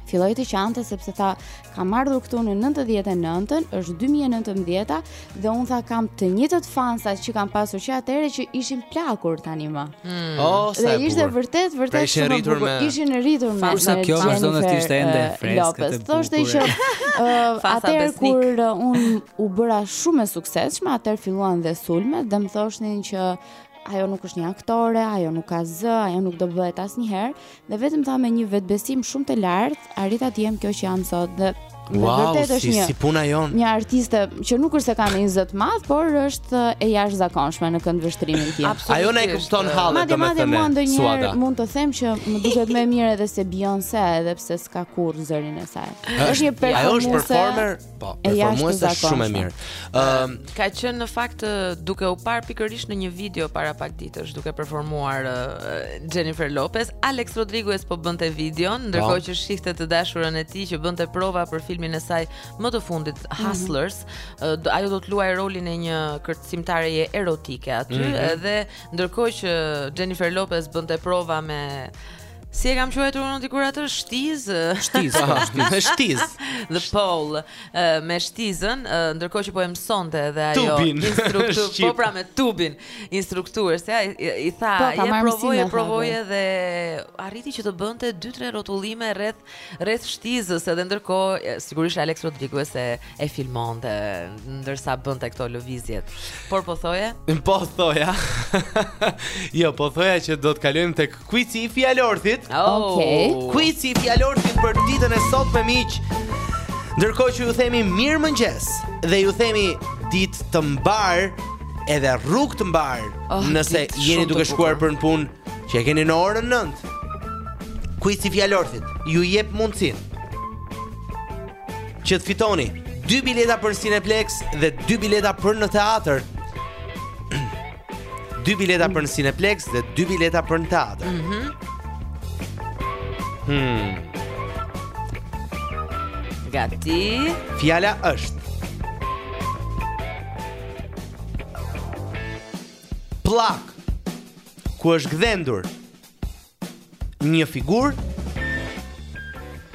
filloi të qante sepse tha kam ardhur këtu në 99-ën, është 2019-a dhe unë tha kam të njëjtët fansa që kam pasur që atëherë që ishin plakur tani më. Mm. Oh, sa bukur. Ishte vërtet, pra vërtet shumë e bukur. Me... Ishin rritur me. Kurse kjo vazhdon të ishte ende e freskët. Thoshte që uh, atëherë kur uh, unë u bëra shumë e suksesshme, atëherë filluan dhe sulmet dhe më thoshnin që ajo nuk është një aktore, ajo nuk ka zë, ajo nuk do bëhet asnjëherë dhe vetëm tha me një vetëbesim shumë të lartë, arrita të jem kjo që jam sot dhe Wow, në vërtet është si, një, si puna jon. Një artiste që nuk është se ka një zë të madh, por është e jashtëzakonshme në këndvështrimin tim. Ajo na e kupton hallet domethënë. Madje madje ndonjëherë mund të them që më duket më e mirë edhe se Beyoncé, edhe pse s'ka kurrë zërin e saj. Është një performer. Ajo është performer. Po, performuese është shumë e mirë. Ëm ehm, uh, ka qenë në fakt duke u parë pikërisht në një video para pak ditësh duke performuar uh, Jennifer Lopez, Alex Rodriguez po bënte videon, po. ndërkohë që shihte të dashurën e tij që bënte prova për filmin e saj më të fundit mhm. Hustlers, mm -hmm. uh, ajo do të luajë rolin e një kërcimtareje erotike aty mm -hmm. dhe ndërkohë që Jennifer Lopez bënte prova me Si e kam quajtur unë dikur atë shtizë? Shtizë, po, shtizë. Me shtizë. The pole uh, me shtizën, uh, ndërkohë që po e mësonte edhe ajo tubin, instruktor, po pra me tubin instruktuesja i, i tha, po, hajde provoje, provoje dhe arriti që të bënte 2-3 rrotullime rreth Rreth shtizës edhe ndërkohë sigurisht Alex Rodriguez e e filmonte ndërsa bënte këto lëvizjet. Por po thoje? Po thoja. jo, po thoja që do të kalojmë tek kuici i fjalorthit. Oh. Okej. Kuici i fjalorthit për ditën e sotme miq. Ndërkohë që ju themi mirëmëngjes dhe ju themi ditë të mbarë edhe rrugë të mbarë oh, nëse jeni duke shkuar për në punë Që e keni në orën 9. Kuici i fjalorthit ju jep mundësinë që të fitoni dy bileta për në Cineplexx dhe dy bileta për në teatër. Dy bileta për në Cineplexx dhe dy bileta për në teatër. Mhm. Gati. Fjala është Pllakë ku është gdhendur një figurë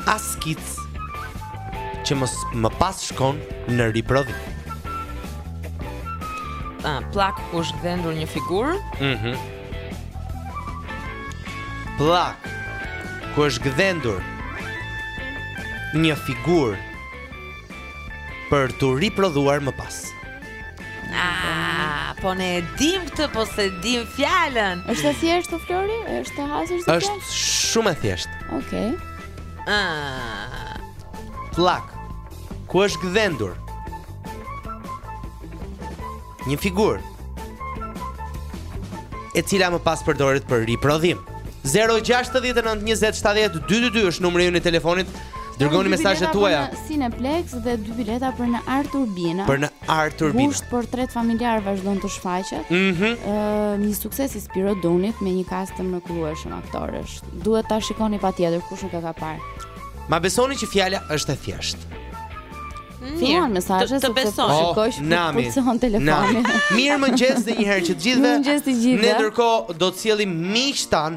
a skicë që më, më pas shkon në riprodhim ah, pllakë ku është gdhendur një figurë Mhm pllakë ku është gdhendur një figurë për t'u riprodhuar më pas Ah, po ne e dimë këtë, po s'e dimë fjalën. Është e thjeshtë po Flori? Është e hasur si fjalë? Është shumë e thjeshtë. Okej. Ah. Pllakë ku është gdhendur një figurë e cila më pas përdoret për riprodhim. 069 20 70 222 është numri i telefonit. Dërgoni mesazhet tuaja. Për Cineplexx dhe dy bileta për në Art Turbina. Për në Art Turbina. Gusht, portret familjar vazhdon të shfaqet? Ëh, mhm, një sukses i Spiro Dunit me një kast të mrekullueshëm aktorësh. Duhet ta shikoni patjetër kush nuk e ka parë. Ma besoni që fjala është e thjeshtë. Mm. Filluan mesazhet, të besoj. Oh, Shikoj që funksionon telefoni. Mirëmëngjes edhe një herë të gjithëve. Mirëmëngjes të gjithëve. Ne ndërkohë do të sjellim miqtan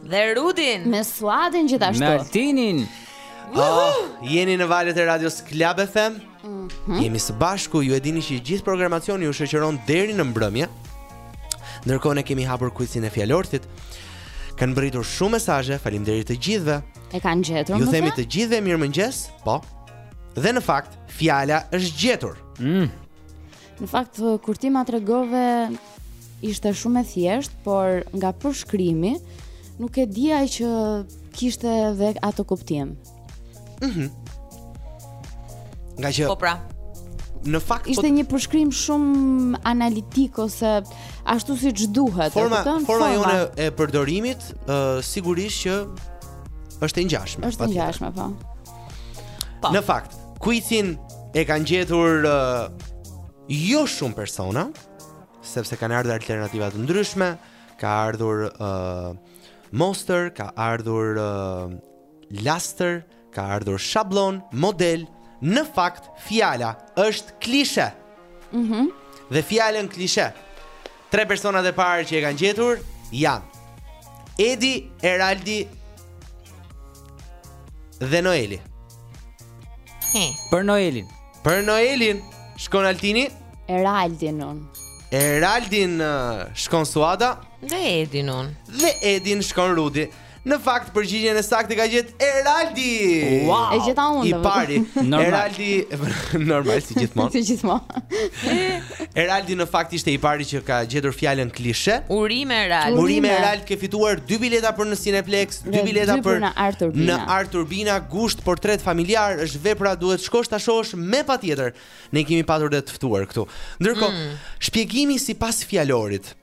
Dhe Rudin. Me Suadin gjithashtu. Me Altinin. Oh, jeni në valët e radios Club FM mhm. Jemi së bashku Ju e dini që gjithë programacioni ju shoqëron deri në mbrëmje Ndërkohë ne kemi hapur kuicin e fjalorthit Kanë mbërritur shumë mesazhe Faleminderit të gjithëve E kanë gjetur Ju themi të gjithëve mirëmëngjes Po Dhe në fakt, fjala është gjetur mm. Në fakt kur ti ma tregove ishte shumë e thjeshtë, por nga përshkrimi nuk e dija që kishte dhe atë kuptim. Mhm. Mm nga që Po pra. Në fakt ishte po... një përshkrim shumë analitik ose ashtu siç duhet, forma, e kupton? Forma jonë e përdorimit, uh, sigurisht që është e ngjashme. Është e ngjashme, po. Pa. Po. Në fakt, kuicin e kanë gjetur uh, jo shumë persona, sepse kanë ardhur alternativa të ndryshme, ka ardhur uh, mostër, ka ardhur uh, lastër, ka ardhur shabllon, model, në fakt fjala është klishe. Mhm. Mm dhe fjalën klishe Tre personat e parë që e kanë gjetur janë Edi, Eraldi dhe Noeli. He. Për Noelin. Për Noelin shkon Altini. Eraldin unë. Eraldin uh, shkon Suada. Dhe Edin unë. Dhe Edin shkon Rudi. Në fakt përgjigjen e saktë ka gjet Eraldi. Wow. E gjeta unë. I pari. Eraldi normal si gjithmonë. si gjithmonë. Eraldi në fakt ishte i pari që ka gjetur fjalën klishe. Urime Eraldi. Urime Eraldi ke fituar dy bileta për në Cineplex, dy bileta për në ArTurbina. Në ArTurbina Gusht, portret familjar është vepra duhet të shkosh ta shohësh me patjetër. Ne kemi patur dhe të ftuar këtu. Ndërkohë, mm. shpjegimi sipas fjalorit.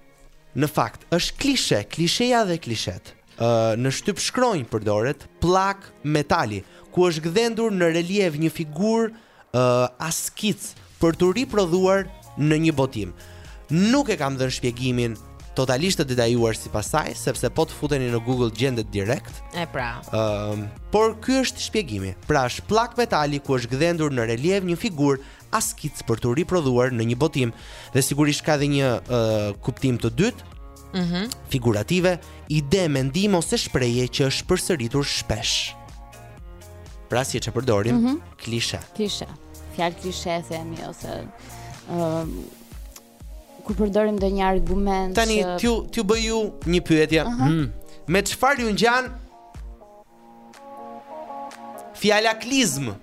Në fakt, është klishe, klisheja dhe klishet. Në shtypshkronjë përdoret pllakë metali, ku është gdhendur në reliev një figurë a skicë për t'u riprodhuar në një botim. Nuk e kam dhënë shpjegimin totalisht të detajuar si pastaj, sepse po të futeni në Google gjendet direkt. E pra. Um, por ky është shpjegimi. Pra është pllakë metali ku është gdhendur në reliev një figur a skicë për t'u riprodhuar në një botim dhe sigurisht ka edhe një uh, kuptim të dytë mm -hmm. figurative ide mendim ose shprehje që është përsëritur shpesh pra siç e përdorim mm -hmm. klishe klishe fjalë klishe themi ose uh, kur përdorim dhe një argument tani që... t'ju bëj një pyetje uh -huh. mm. me çfarë ju ngjan Fjala klizmë.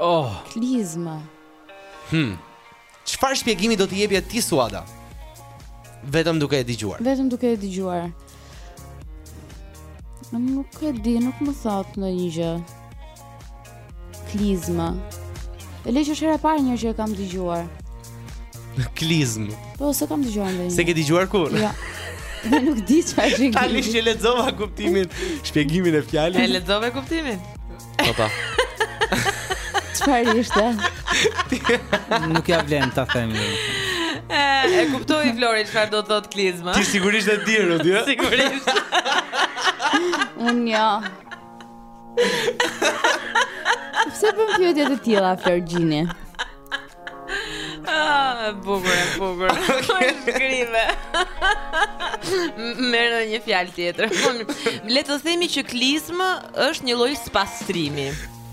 Oh, klizmë. Hm. Çfarë shpjegimi do t'i jepje ti Suada? Vetëm duke e dëgjuar. Vetëm duke e dëgjuar. Nuk e di, nuk më thotë ndonjë gjë. Klizmë. E le që s'është hera e parë që e kam dëgjuar. Klizm. Po s'e kam dëgjuar ndonjëherë. S'e ke dëgjuar kurrë? Jo. Dhe nuk di çfarë është. Tani që lexova kuptimin, shpjegimin e fjalës. E lexove kuptimin? Po po. Çfarë ishte? Nuk ia vlen ta them. E kuptoi Flori çfarë do të thotë klizma. Ti sigurisht e di, Rudi. Sigurisht. Unë jo. Pse bën pyetje të tilla Flor Gjini? Ah, bukur, bukur. Okej, shkrime. Merre dhe një fjalë tjetër. Le të themi që klizmë është një lloj spastrimi.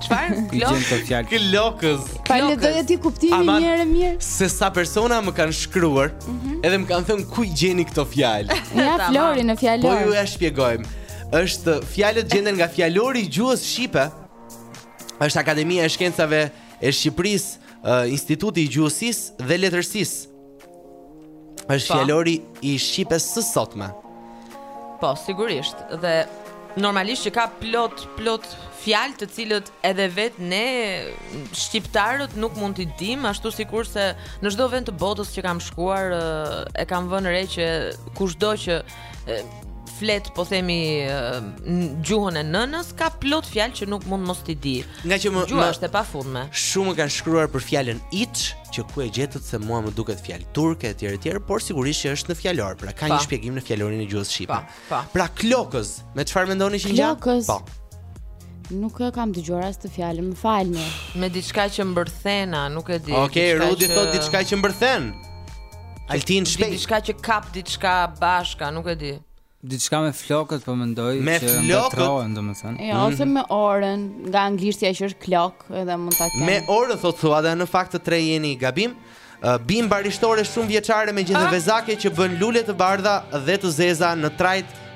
Çfarë? Klok. Klokëz. Pa le të jetë kuptimi Aman, një herë mirë. Se sa persona më kanë shkruar, mm -hmm. edhe më kanë thënë ku i gjeni këto fjalë. Ja Flori në fjalor. Po ju e shpjegojmë. Është fjalët gjenden nga fjalori i gjuhës shqipe. Është Akademia e Shkencave e Shqipërisë, uh, Instituti i Gjuhësisë dhe Letërsisë. është po. fjalori i shqipes së sotme. Po, sigurisht. Dhe normalisht që ka plot plot fjalë të cilët edhe vetë ne shqiptarët nuk mund t'i dimë, ashtu sikurse në çdo vend të botës që kam shkuar e kam vënë re që kushdo që flet, po themi gjuhën e nënës, ka plot fjalë që nuk mund mos t'i dijë. Ngaqë gjuha është e pafundme. Shumë kanë shkruar për fjalën iç, që ku e gjetët se mua më duket fjalë turke etj etj, por sigurisht që është në fjalor, pra ka pa. një shpjegim në fjalorin e gjuhës shqipe. Pra klokëz, me çfarë mendoni që ngjan? Klokëz. Po. Nuk e kam dëgjuar as këtë fjalën, më falni. Me diçka që mbërthen, nuk e di. Okej, okay, Rudi thotë diçka që mbërthen. Altin shpejt. Diçka që kap diçka bashkë, nuk e di. Diçka me flokët po mendoj meqë ngatërrohen domethënë. Jo, mm. ose me orën, nga anglishtja që është clock, edhe mund ta kem. Me orën thotë Sueda dhe në fakt të tre jeni gabim. Uh, bimë barishtore shumëvjeçare me gjethe oh. vezake që bën lule të bardha dhe të zeza në trajtë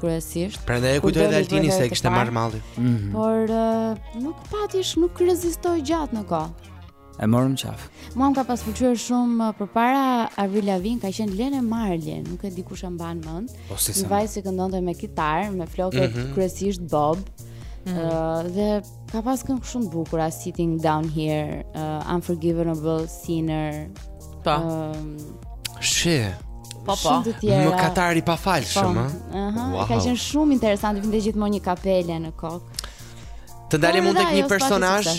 kryesisht. Prandaj e kujtoi edhe Altini se e kishte marrë malli. Mm -hmm. Por uh, nuk patish, nuk rezistoi gjatë në kohë. E morëm më qafë. Mua më ka pas pëlqyer shumë uh, përpara Avril Lavigne ka qenë Lene Marlin, nuk e di kush e mban mend. Po, një vajzë që këndonte me kitarë, me flokët mm -hmm. kryesisht bob. Mm -hmm. uh, dhe Ka pas këngë shumë të bukura Sitting Down Here, uh, Unforgivable Sinner. Po. Um, Shi. Po po. Mëkatar i pafalshëm, po. ëh. Aha, wow. ka qenë shumë interesant, vinte gjithmonë një kapele në kokë. Të ndalim po, mund tek një jo, personazh.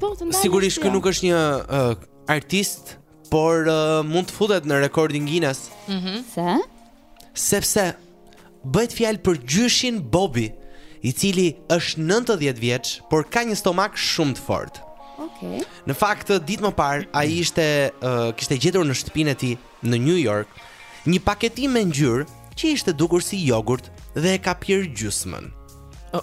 Po, të ndalim. Sigurisht ky jo. nuk është një uh, artist, por uh, mund të futet në rekordin Guinness. Mhm. Mm Se? Sepse bëhet fjalë për gjyshin Bobby, i cili është 90 vjeç, por ka një stomak shumë të fortë. Okej. Okay. Në fakt, ditë më parë ai ishte uh, kishte gjetur në shtëpinë e tij në New York një paketim me ngjyrë që i ishte dukur si jogurt dhe e ka pirë gjysmën.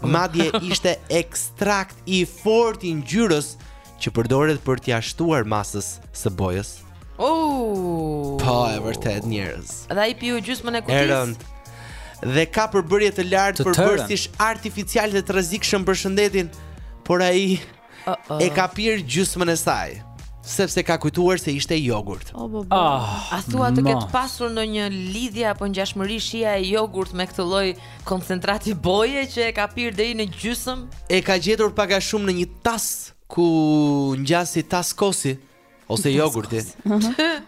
Madje ishte ekstrakt i fortë i ngjyrës që përdoret për t'ia shtuar masës së bojës. Oh! Po, e vërtetë njerëz. Dhe ai piu gjysmën e kutisë. Erënd. Dhe ka përbërje të lartë përbërësish artificialë dhe të rrezikshëm për shëndetin, por ai uh -oh. e ka pirë gjysmën e saj sepse ka kujtuar se ishte jogurt. Oh, bo, bo. Oh, A thua të ketë pasur ndonjë lidhje apo ngjashmëri shija e jogurtit me këtë lloj koncentrati boje që e ka pirë deri në gjysmë. E ka gjetur pak a shumë në një tas ku ngjasi tas kosi ose jogurti.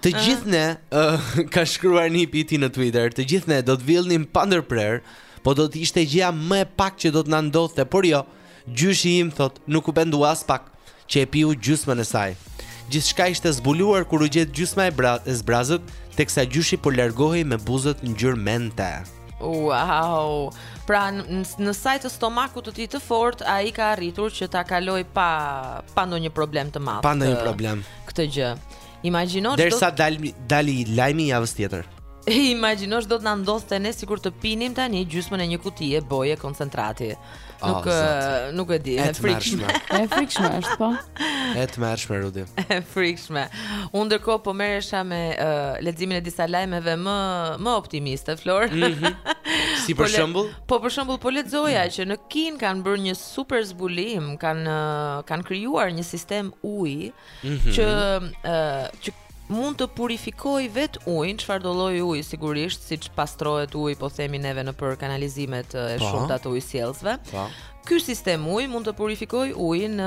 Të gjithë ne uh, ka shkruar nipi i tij në Twitter. Të gjithë ne do të villnim pa ndërprerë, po do të ishte gjëja më e pak që do të na ndodhte, por jo. Gjyshi im, thotë, nuk u pendua aspak, që e piu gjysmën e saj. Gjithçka ishte zbuluar kur u gjet gjysma e, bra, e zbrazët, teksa gjyshi po largohej me buzët ngjyrë mente. Wow. Pra në saje të stomakut të tij të fortë, ai ka arritur që ta kalojë pa pa ndonjë problem të madh. Pa ndonjë problem. Këtë gjë. Imagjino ç'do Derisa dal, të dali lajmi javës tjetër. Imagjino ç'do të na ndodhte ne sikur të pinim tani gjysmën e një kutie boje koncentrati. Ah, nuk oh, nuk e di, e frikshme. E frikshme është po. E tmerrshme Rudi. E frikshme. Unë ndërkohë po merresha me uh, leximin e disa lajmeve më më optimiste, Flor. Mm -hmm. Si për po shembull? Po për shembull po lexoja mm. që në Kinë kanë bërë një super zbulim, kanë kanë krijuar një sistem uji mm -hmm. që uh, që mund të purifikojë vetë ujin, çfarëdo lloj uji sigurisht, siç pastrohet uji, po themi neve nëpër kanalizimet e po. shumta të ujësjellësve. Po. Ky sistem uji mund të purifikojë ujin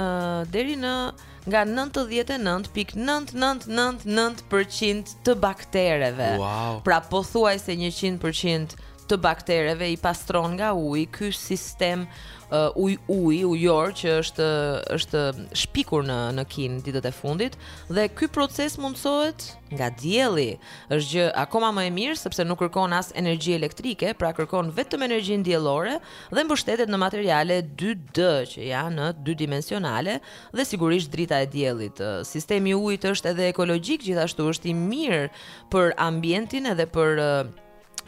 deri në nga 99.9999% të baktereve. Wow. Pra pothuajse 100% të baktereve i pastron nga uji, ky sistem uh, uj uji ujor që është është shpikur në në Kinë ditët e fundit dhe ky proces mundësohet nga dielli. Është gjë akoma më e mirë sepse nuk kërkon as energji elektrike, pra kërkon vetëm energjinë diellore dhe mbështetet në materiale 2D që janë në dy dimensionale dhe sigurisht drita e diellit. Sistemi i ujit është edhe ekologjik, gjithashtu është i mirë për ambientin edhe për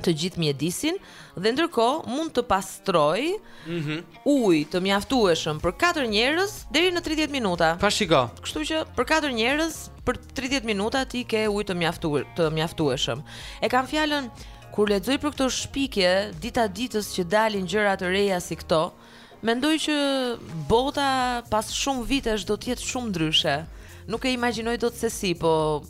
të gjithë mjedisin dhe ndërkohë mund të pastrojë mm -hmm. ujë të mjaftueshëm për 4 njerëz deri në 30 minuta. Pa shiko. Kështu që për 4 njerëz për 30 minuta ti ke ujë të mjaftuar, të mjaftueshëm. E kam fjalën kur lexoj për këto shpikje dita ditës që dalin gjëra të reja si këto, Mendoj që bota pas shumë vitesh do të jetë shumë ndryshe. Nuk e imagjinoj dot se si, po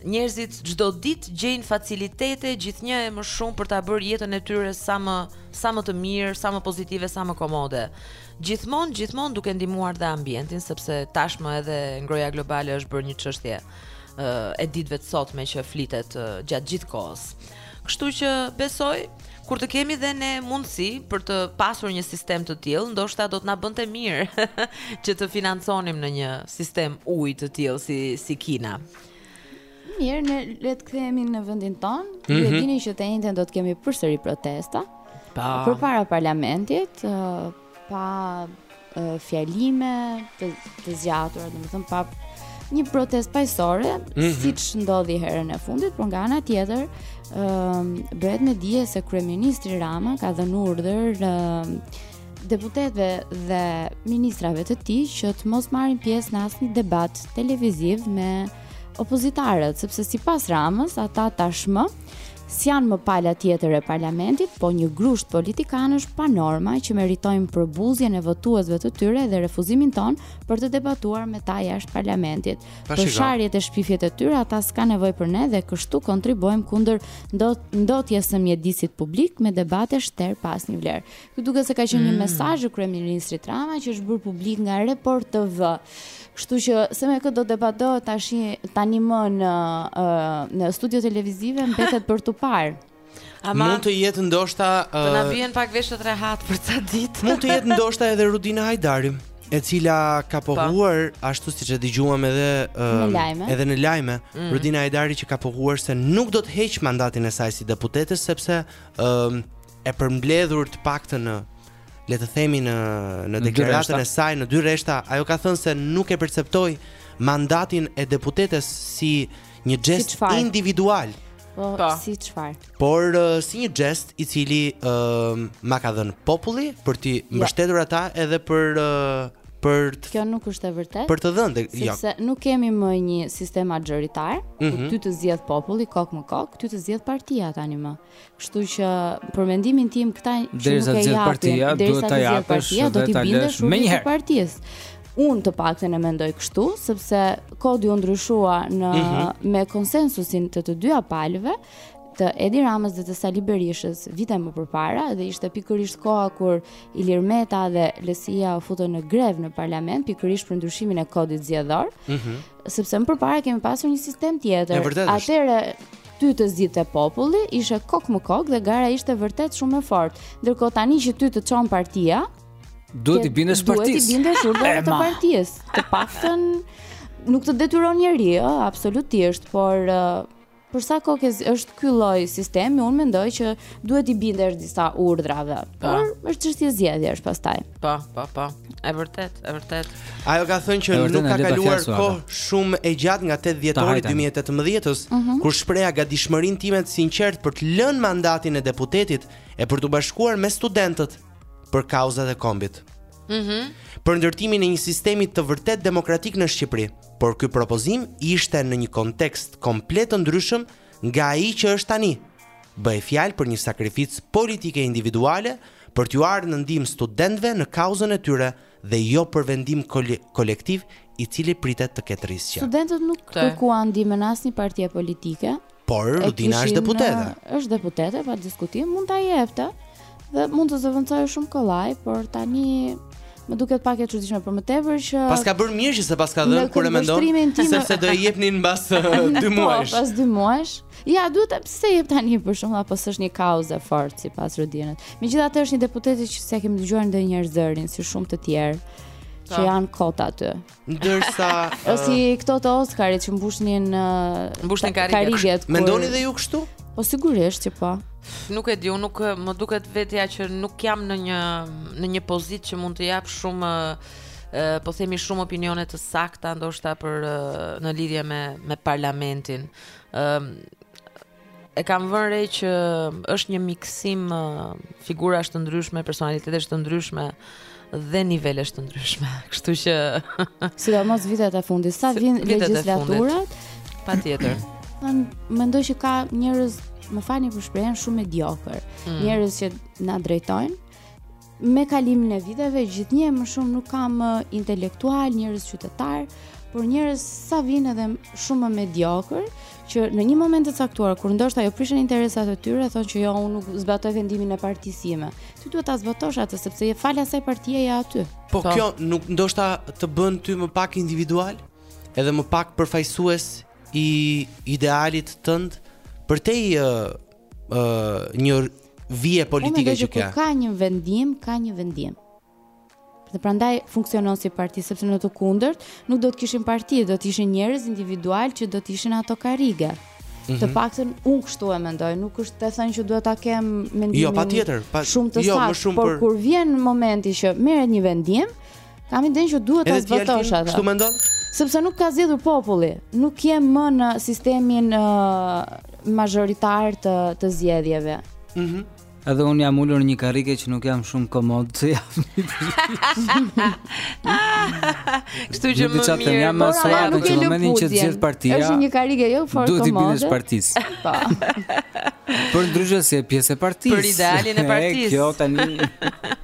njerëzit çdo ditë gjejnë facilitete gjithnjë e më shumë për ta bërë jetën e tyre sa më sa më të mirë, sa më pozitive, sa më komode. Gjithmonë, gjithmonë duke ndihmuar dhe ambientin, sepse tashmë edhe ngrohja globale është bërë një çështje e ditëve të sotme që flitet gjatë gjithë kohës. Kështu që besoj kur të kemi dhe ne mundësi për të pasur një sistem të tillë, ndoshta do të na bënte mirë që të financonim në një sistem ujë të tillë si si Kina. Mirë, ne le të kthehemi në vendin tonë. Mm -hmm. Ju e mhm. dini që të enjten do të kemi përsëri protesta. Po. Përpara parlamentit, uh, pa fjalime të të zgjatura, domethënë pra një protestë paqësore, mm -hmm. siç ndodhi herën e fundit, por nga ana tjetër, ë um, bëhet me dije se kryeministri Rama ka dhënë urdhër ë um, deputetëve dhe ministrave të tij që të mos marrin pjesë në asnjë debat televiziv me opozitarët, sepse sipas Ramës, ata tashmë s'janë më pala tjetër e parlamentit, po një grusht politikanësh pa norma që meritojnë përbuzjen e votuesve të tyre dhe refuzimin tonë për të debatuar me ta jashtë parlamentit. Për sharjet e shpifjet e tyre ata s'kanë nevojë për ne dhe kështu kontribuojmë kundër ndotjes së mjedisit publik me debate shterpë pa asnjë vlerë. Ky duket se ka qenë një mm. mesazh i kryeministrit Rama që është bërë publik nga Report TV. Kështu që se me kë do të debatohet tash tani më në në studio televizive mbetet për t'u parë. Ama mund të jetë ndoshta do na vijnë pak veshët rehat për ca ditë. Mund të jetë ndoshta edhe Rudina Hajdari, e cila ka po. pohuar ashtu siç e dëgjuam edhe në edhe në lajme, mm. Rudina Hajdari që ka pohuar se nuk do të heqë mandatin e saj si deputete sepse ë e përmbledhur të paktën në le të themi në në deklaratën e saj në dy rreshta, ajo ka thënë se nuk e perceptoj mandatin e deputetes si një gjest individual. Po, po. si çfarë? Por uh, si një gjest i cili ë uh, ma ka dhënë populli për t'i jo. mbështetur ata edhe për uh, për të Kjo nuk është e vërtetë. Për të dhënë, jo. Sepse nuk kemi më një sistem mazhoritar, mm -hmm. ty të zgjedh populli kokë më kokë, ty të zgjedh partia tani më. Kështu që për mendimin tim këta që nuk e japin, derisa të zgjedh partia, duhet ta japësh dhe do t'i bindesh menjëherë partisë. Unë të paktën e mendoj kështu, sepse kodi u ndryshua në mm -hmm. me konsensusin të të dyja palëve, të Edi Ramës dhe të Sali Berishës vite më përpara dhe ishte pikërisht koha kur Ilir Meta dhe LSI-ja u futën në grevë në parlament pikërisht për ndryshimin e kodit zgjedhor. Mm -hmm. Sepse më përpara kemi pasur një sistem tjetër. Atëre ty të zgjidhte populli, ishte kokë më kokë dhe gara ishte vërtet shumë e fortë. Ndërkohë tani që ty të çon partia, duhet t'i bindesh partisë. Duhet t'i bindesh urdhrave të partisë. Të paktën nuk të detyron njeri, ë, absolutisht, por Për sa kohë që është ky lloj sistemi, unë mendoj që duhet t'i bindesh disa urdhrave. Po. Por është çështje zgjedhjesh pastaj. Po, po, po. E vërtetë, e vërtetë. Ajo ka thënë që nuk ka kaluar kohë shumë e gjatë nga 8 dhjetori i 2018-s, uh -huh. kur shpreha gatishmërinë time të sinqertë për të lënë mandatin e deputetit e për t'u bashkuar me studentët për kauzat e kombit. Mhm. Uh -huh. Për ndërtimin e një sistemi të vërtetë demokratik në Shqipëri. por ky propozim ishte në një kontekst komplet të ndryshëm nga ai që është tani. Bëhej fjalë për një sakrificë politike individuale për t'u ardhur në ndihmë studentëve në kauzën e tyre dhe jo për vendim kolektiv i cili pritet të ketë risqe. Studentët nuk kërkuan ndihmën e asnjë partie politike, Por Rudina është deputete. Është deputete pa diskutim, mund ta jepte dhe mund të zëvendësohej shumë kollaj, por tani më duket pak e çuditshme për më tepër që Paska bërë mirë që s'e paska dhënë kur e mendon. Sepse do e jepnin mbas 2 po, muajsh. Pas 2 muajsh. Ja, duhet të pse s'e jep tani për shkak apo s'është një kauzë e fortë sipas Rudinës. Megjithatë është një deputete që s'e kemi dëgjuar ndonjëherë zërin si shumë të tjerë që po. janë kot aty. Ndërsa është si këta të Oscarit që mbushnin mbushnin karriget. Mendoni dhe ju kështu? Po sigurisht që po. Nuk e di, unë nuk më duket vetja që nuk jam në një në një pozitë që mund të jap shumë po themi shumë opinione të sakta ndoshta për në lidhje me me parlamentin. Ëm E kam vënë re që është një miksim figurash të ndryshme, personalitetesh të ndryshme dhe nivelesh të ndryshme. Kështu që sidomos vitet e fundit, sa vijnë legjislaturat? Patjetër. Unë mendoj që ka njerëz, më falni për shprehjen, shumë mediokër. Mm. Njerëz që na drejtojnë Me kalimin e viteve, gjithnjë e më shumë nuk ka më intelektualë, njerëz qytetarë, por njerëz sa vijnë edhe shumë më mediokër, që në një moment të caktuar kur ndoshta u prishen interesat e tyre, thonë që jo unë nuk zbatoj vendimin e partisë sime. Ti duhet ta zbatosh atë sepse je falë asaj partie je aty. Po, po kjo nuk ndoshta të bën ty më pak individual, edhe më pak përfaqësues i idealit tënd për te ë një vijë politike që ka. Ka një vendim, ka një vendim. Dhe prandaj funksionon si parti sepse në të kundërt nuk do të kishin parti, do të ishin njerëz individualë që do të zinin ato karrige. -hmm. Të mhm. paktën unë kështu e mendoj, nuk është e thënë që duhet ta kem mendimin. Jo, patjetër, pa, shumë të jo, saktë, por për... kur vjen momenti që merret një vendim, Kam idenë që duhet ta zbatosh atë. Kështu mendon? Sepse nuk ka zgjedhur populli, nuk jemi më në sistemin uh, majoritar të të zgjedhjeve. Mhm. Mm Edhe unë jam ulur në një karrige që nuk jam shumë komod të jam një të rrë. Kështu që më mirë. Jam më së rrë në që më menin që të gjithë partia. Është një karrige jo fort komode. Duhet t'i bindesh partisë. Po. Përndryshe s'je pjesë e partisë. Për idealin e partisë. E, kjo tani...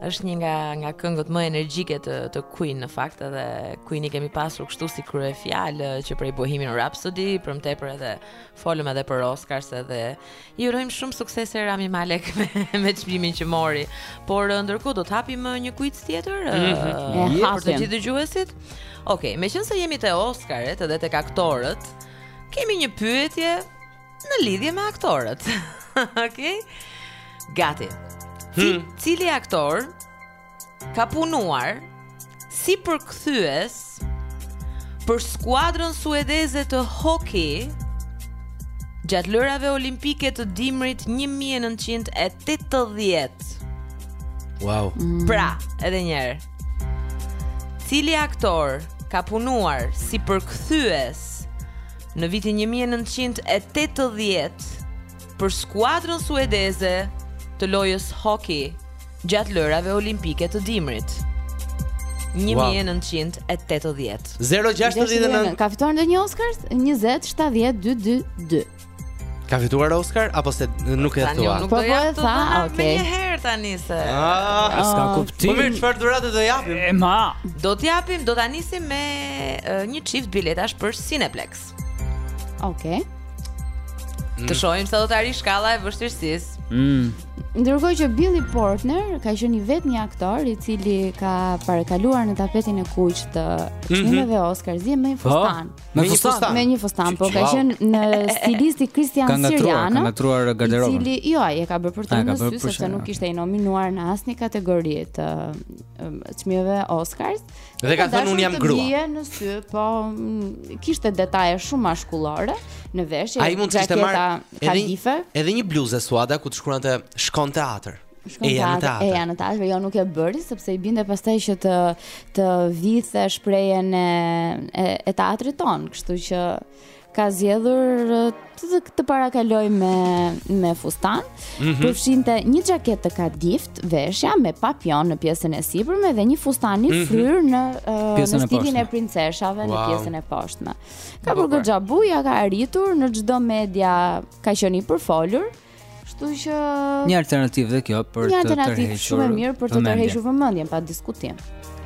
Është një nga nga këngët më energjike të të Queen në fakt edhe Queen i kemi pasur kështu si kryefjalë që prej Bohemian Rhapsody, për më tepër edhe folëm edhe për Oscars edhe i urojmë shumë suksese Rami Malek me me çmimin që mori. Por ndërkohë do të hapim uh, një quiz tjetër mm -hmm. uh, për të gjithë dëgjuesit. Okej, okay, meqenëse jemi te Oscaret edhe tek aktorët, kemi një pyetje Në lidhje me aktorët. Okej. Okay? Gati. Hmm. Cili aktor ka punuar si përkthyes për skuadrën suedeze të hockey gjatë lojërave olimpike të dimrit 1980. Wow. Mm. Pra, edhe një herë. Cili aktor ka punuar si përkthyes në vitin 1980 për skuadrën suedeze të lojës hockey gjatë lojërave olimpike të dimrit. 1980. 069 ka fituar ndonjë Oscar 20 70 222. Ka fituar Oscar apo se nuk e thua? Po po e tha, ok. Me një herë tani se. Ah, s'ka ah. kuptim. Po mirë, çfarë dhurate do japim? E ma. Do të japim, do ta nisim me një çift biletash për Cineplex. Okej. Okay. Mm. Të shohim sa do të arrijë shkalla e vështirësisë. Mm. Ndërkohë që Billy Porter ka qenë i vetmi aktor i cili ka parakaluar në tapetin e kuq të mhm. çmimeve mm -hmm. Oscars me një po, fustan. Oh, me një fustan, me një fustan, po ka qenë nga stilisti Christian Siriano. Ka ngatërruar garderobën. I cili jo, ai e ka bërë për të rënë në sy sepse nuk ishte i nominuar në asnjë kategori të çmimeve Oscars. Dhe ka thënë unë jam grua. Ai dashur në sy, po mm, kishte detaje shumë mashkullore në veshje. Ai mund të kishte marrë edhe, edhe një bluzë suada ku të shkruante shko në teatër. Eja në teatër. Eja në teatër, jo nuk e bëri sepse i binte pastaj që të të vidhte shprehjen e e, e teatrit tonë, kështu që ka zgjedhur të, të, të parakalojë me me fustan. Mm -hmm. Përfshinte një xhaketë kadife, veshja me papion në pjesën e sipërme dhe një fustan i mhm. fryrë në uh, në stilin e princeshave wow. në pjesën e poshtme. Ka bërë goxha bujë, ka arritur në çdo media ka qenë i përfolur. Kështu që një alternativë dhe kjo për të tërhequr. Një shumë e mirë për të tërhequr vëmendjen pa diskutim.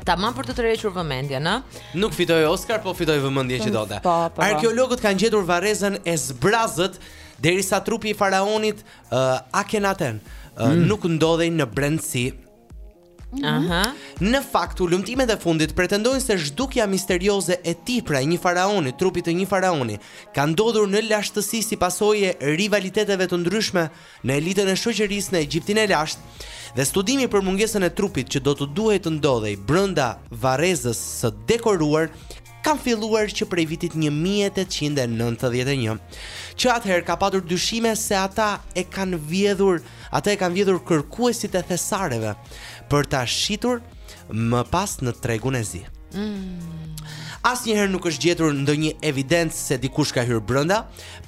Tamam për të tërhequr vëmendjen, ë? Nuk fitoi Oscar, po fitoi vëmendje që donte. Po, po, po. Arkeologët kanë gjetur varrezën e zbrazët derisa trupi i faraonit uh, Akhenaten uh, mm. nuk ndodhej në brendësi. Aha. Në fakt, hulumtimet e fundit pretendojnë se zhdukja misterioze e tij pra e një faraoni, trupit të një faraoni, ka ndodhur në lashtësi si pasojë e rivaliteteve të ndryshme në elitën e shoqërisë në Egjiptin e lashtë. Dhe studimi për mungesën e trupit që do të duhej të ndodhej brenda varrezës së dekoruar kanë filluar që prej vitit 1891. Që atëherë ka patur dyshime se atë e kanë vjedhur, atë e kanë vjedhur kërkuesit e thesareve për ta shitur më pas në tregun e zi. Mm. Asnjëherë nuk është gjetur ndonjë evidencë se dikush ka hyrë brenda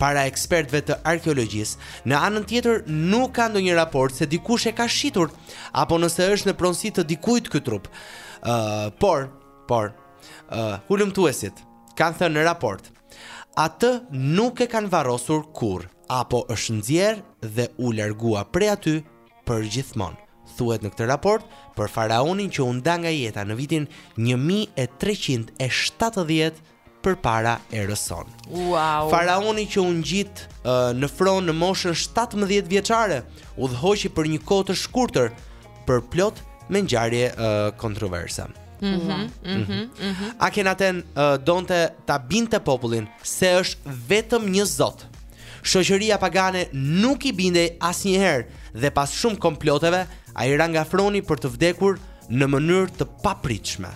para ekspertëve të arkeologjisë. Në anën tjetër nuk ka ndonjë raport se dikush e ka shitur apo nëse është në pronësi të dikujt ky trup. Ëh, uh, por Por, uh, hulumtuesit kanë thënë në raport, atë nuk e kanë varrosur kurrë, apo është nxjerrë dhe u largua prej aty përgjithmonë. Thuhet në këtë raport për faraonin që u nda nga jeta në vitin 1370 përpara erës sonë. Wow. Faraoni që u ngjit uh, në fron në moshën 17 vjeçare, udhëhoqi për një kohë të shkurtër por plot me ngjarje uh, kontroverse. Mhm. Mm mhm. Mm mhm. Mm mm Akenaten uh, donte ta bindte popullin se është vetëm një Zot. Shoqëria pagane nuk i bindej asnjëherë dhe pas shumë komploteve ai ra nga froni për të vdekur në mënyrë të papritshme.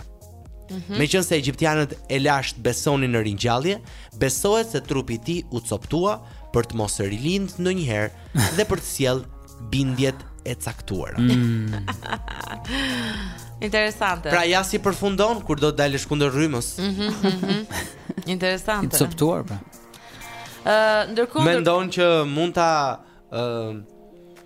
Mm -hmm. Meqenëse egjiptianët e lashtë besonin në ringjallje, besohet se trupi i tij u copëtua për të mos rilindur ndonjëherë dhe për të sjellë bindjet e caktuara. Mm. Interesante. Pra ja si përfundon kur do të dalësh kundër rrymës. Mhm. Mm mm -hmm. Interesante. I copëtuar pra. Ë, uh, ndërkohë mendon që mund ta ë uh,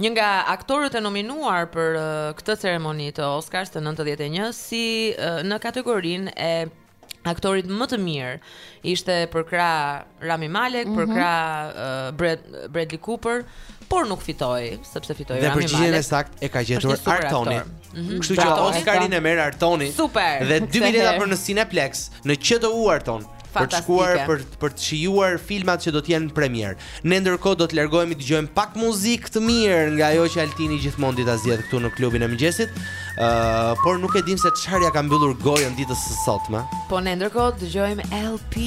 Një nga aktorët e nominuar për këtë ceremoni të Oscars të nëntëdhjetë e një si në kategorinë e aktorit më të mirë ishte përkrah Rami Malek, mm -hmm. përkrah uh, Bradley Cooper, por nuk fitoi, sepse fitoi Rami Malek. Dhe përgjigjen e saktë e ka gjetur Artoni. Mhm. Kështu që Oscarin e merr Artoni. Super. Dhe dy bileta për në Cineplex në QTU Arton. Për të shkuar për për të shijuar filmat që do të jenë premierë. Ne ndërkohë do të largohemi të dëgjojmë pak muzikë të mirë nga ajo që Altini gjithmonë di ta zgjedhë këtu në klubin e mëngjesit. Ëh, uh, por nuk e dimë se çfarë ia ka mbyllur gojën ditës së sotme. Po ne ndërkohë dëgjojmë LP.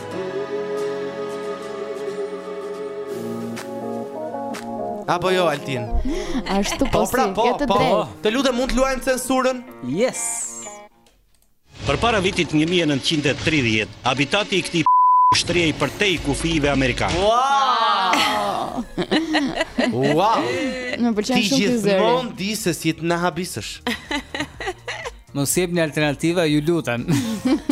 Apo jo, Altin Ashtu po, po pra, si, po, po, po, po Të lutem mund të luajmë censurën? Yes Përpara vitit 1930 Habitati i këtij shtrihej përtej kufijve Amerikanë Wow Wow Në përqenë shumë të zërë Ti gjithmonë di se si të në habisësh Mos jepni alternativa, ju lutem.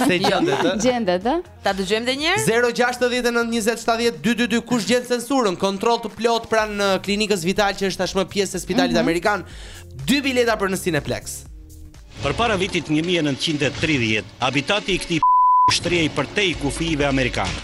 Se gjendet, ë? Gjendet, ë? Ta dëgjojmë edhe një herë? 069 20 70 222 kush gjen censurën? Kontroll të plotë pranë klinikës Vital që është tashmë pjesë e Spitalit mhm. Amerikan. Dy bileta për në Cineplex. Përpara vitit 1930, habitati i këtij shtrihej përtej kufijve Amerikanë.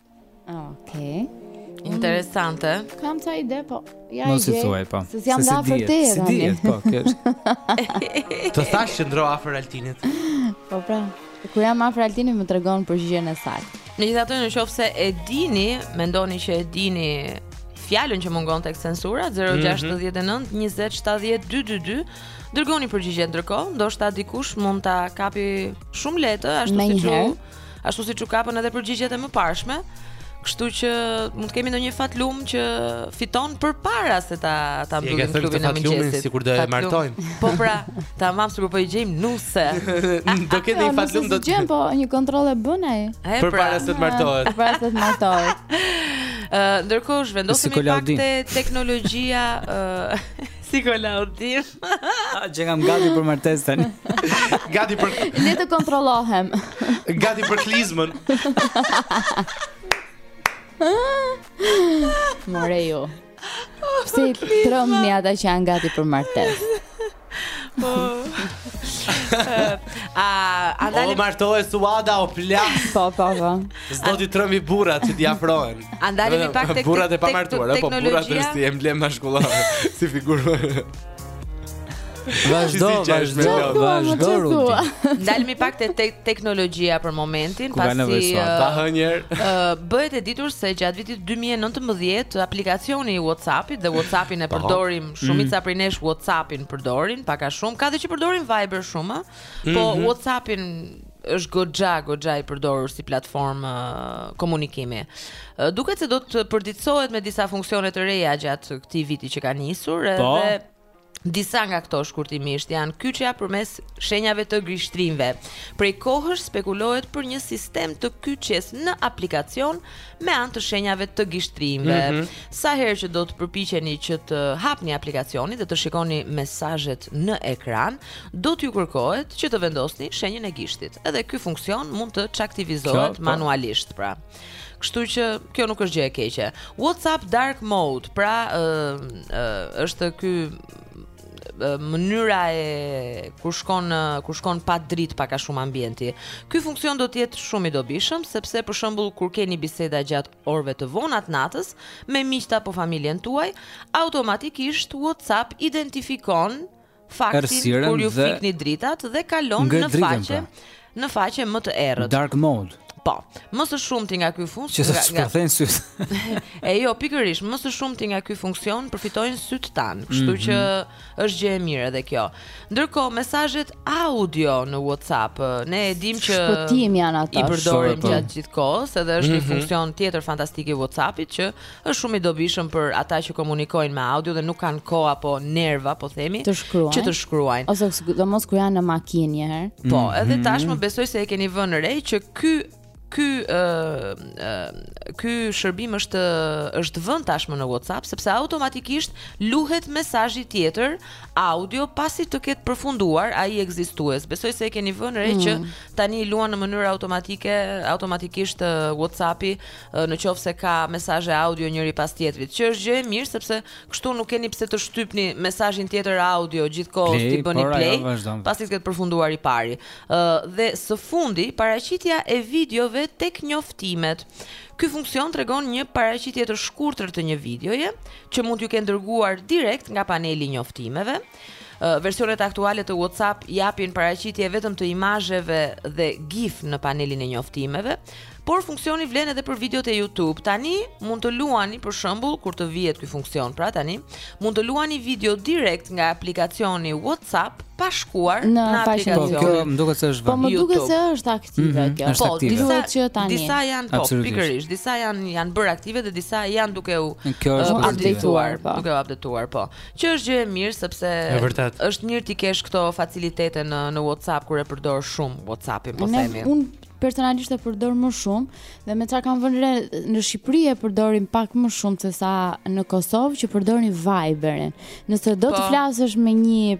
Okej. Interesante. Kam ca ide, po. Ja Mos i thuaj, po. Se jam afër te. Si dihet, po, kjo është. Të thashë që ndro afër Altinit. Po pra. Kur jam afër Altinit më tregon përgjigjen e saktë. Megjithatë, në qoftë se e dini, mendoni që e dini fjalën që mungon tek censura 069 20 70 222 dërgoni përgjigje ndërkohë ndoshta dikush mund ta kapë shumë lehtë ashtu siç ashtu siç u kapën edhe përgjigjet e mëparshme. Kështu që mund të kemi ndonjë fatlum që fiton përpara se ta ta mbyllim klubin e mëngjesit. Sikur do e martojmë. Po pra, tamam sikur po i gjejmë nuse. do keni një fatlum do të gjejmë po një kontroll e bën ai. Pra. Përpara se të martohet. Përpara se të martohet. Ë, ndërkohë zhvendosemi pak te teknologjia, ë, si kolaudim. Që kam gati për martesë tani. Gati për Le të kontrollohem. Gati për klizmën. More ju. Pse i trembni ata që janë gati për martesë? Po. A, a dali... O martohet Suada, o plas. Po, po, po. S'do t'i trembi burrat që t'i afrohen. A ndalemi pak tek burrat e pamartuar, apo burrat është si emblemë mashkullor, si figurë. Vazhdo, vazhdo, vazhdo. Ndalemi pak te teknologjia për momentin, pasi pa hënjer. Bëhet e ditur se gjatë vitit 2019 aplikacioni i WhatsApp-it dhe WhatsApp-in e përdorim mm. shumica prej nesh WhatsApp-in përdorin, pak a shumë, ka dhe që përdorin Viber shumë, po mhm. WhatsApp-in është goxha goxha i përdorur si platformë komunikimi. Duket se do të përditësohet me disa funksione të reja gjatë këtij viti që ka nisur po. edhe po? Disa nga këto shkurtimisht janë kyçja përmes shenjave të gishtrinjve. Prej kohësh spekulohet për një sistem të kyçjes në aplikacion me anë të shenjave të gishtrinjve. Mm -hmm. Sa herë që do të përpiqeni që të hapni aplikacionin dhe të shikoni mesazhet në ekran, do t'ju kërkohet që të vendosni shenjën e gishtit. Edhe ky funksion mund të çaktivizohet po. manualisht, pra. Kështu që kjo nuk është gjë e keqe. WhatsApp dark mode, pra ë uh, uh, është ky mënyra e kur shkon kur shkon pa dritë pak a shumë ambienti. Ky funksion do të jetë shumë i dobishëm sepse për shembull kur keni biseda gjatë orëve të vona të natës me miqtë apo familjen tuaj, automatikisht WhatsApp identifikon faktin kur ju fikni dritat dhe kalon në faqe pra. Në faqe më të errët. Dark mode. Po. Më së shumti nga ky funksion që të shpëton sytë. e jo, pikërisht, më së shumti nga ky funksion përfitojnë sytë tanë, kështu mm -hmm. që është gjë e mirë edhe kjo. Ndërkohë, mesazhet audio në WhatsApp, ne e dimë që shpëtim janë ata. I përdorim gjatë gjithë kohës, edhe është mm -hmm. një mhm. funksion tjetër fantastik i WhatsAppit që Është shumë i dobishëm për ata që komunikojnë me audio dhe nuk kanë kohë apo nerva, po themi, të shkruajnë, që të shkruajnë. Ose sidomos kur janë në makinë një herë. Po, mm -hmm. edhe tashmë mhm. besoj se e keni vënë re që ky ky ë uh, ky shërbim është është vënë tashmë në WhatsApp sepse automatikisht luhet mesazhi tjetër audio pasi të ketë përfunduar ai ekzistues. Besoj se e keni vënë re mm. që tani luan në mënyrë automatike, automatikisht WhatsAppi në qoftë se ka mesazhe audio njëri pas tjetrit, që është gjë e mirë sepse kështu nuk keni pse të shtypni mesazhin tjetër audio gjithë kohën t'i bëni play, pasi të ketë përfunduar i pari. Ë uh, dhe së fundi paraqitja e videove tek njoftimet. Ky funksion tregon një paraqitje të shkurtër të një videoje që mund t'ju kenë dërguar direkt nga paneli i njoftimeve. Versionet aktuale të WhatsApp japin paraqitje vetëm të imazheve dhe GIF në panelin e njoftimeve, por funksioni vlen edhe për videot e YouTube. Tani mund të luani për shembull kur të vihet ky funksion, pra tani mund të luani video direkt nga aplikacioni WhatsApp pa shkuar në, në aplikacion. Po, kjo më duket se është vënë. Po më duket se është aktive mm -hmm, kjo. Është po, aktive. disa që tani. Disa janë po, pikërisht, disa janë janë bërë aktive dhe disa janë duke u updateuar, po. Duke u updateuar, po. Që është gjë e mirë sepse është mirë t'i kesh këto facilitete në në WhatsApp kur e përdor shumë WhatsAppin po themi. Unë personalisht e përdor më shumë dhe me çfarë kam vënë re në Shqipëri e përdorin pak më shumë se sa në Kosovë që përdorin Viberin. Nëse do të po. flasësh me një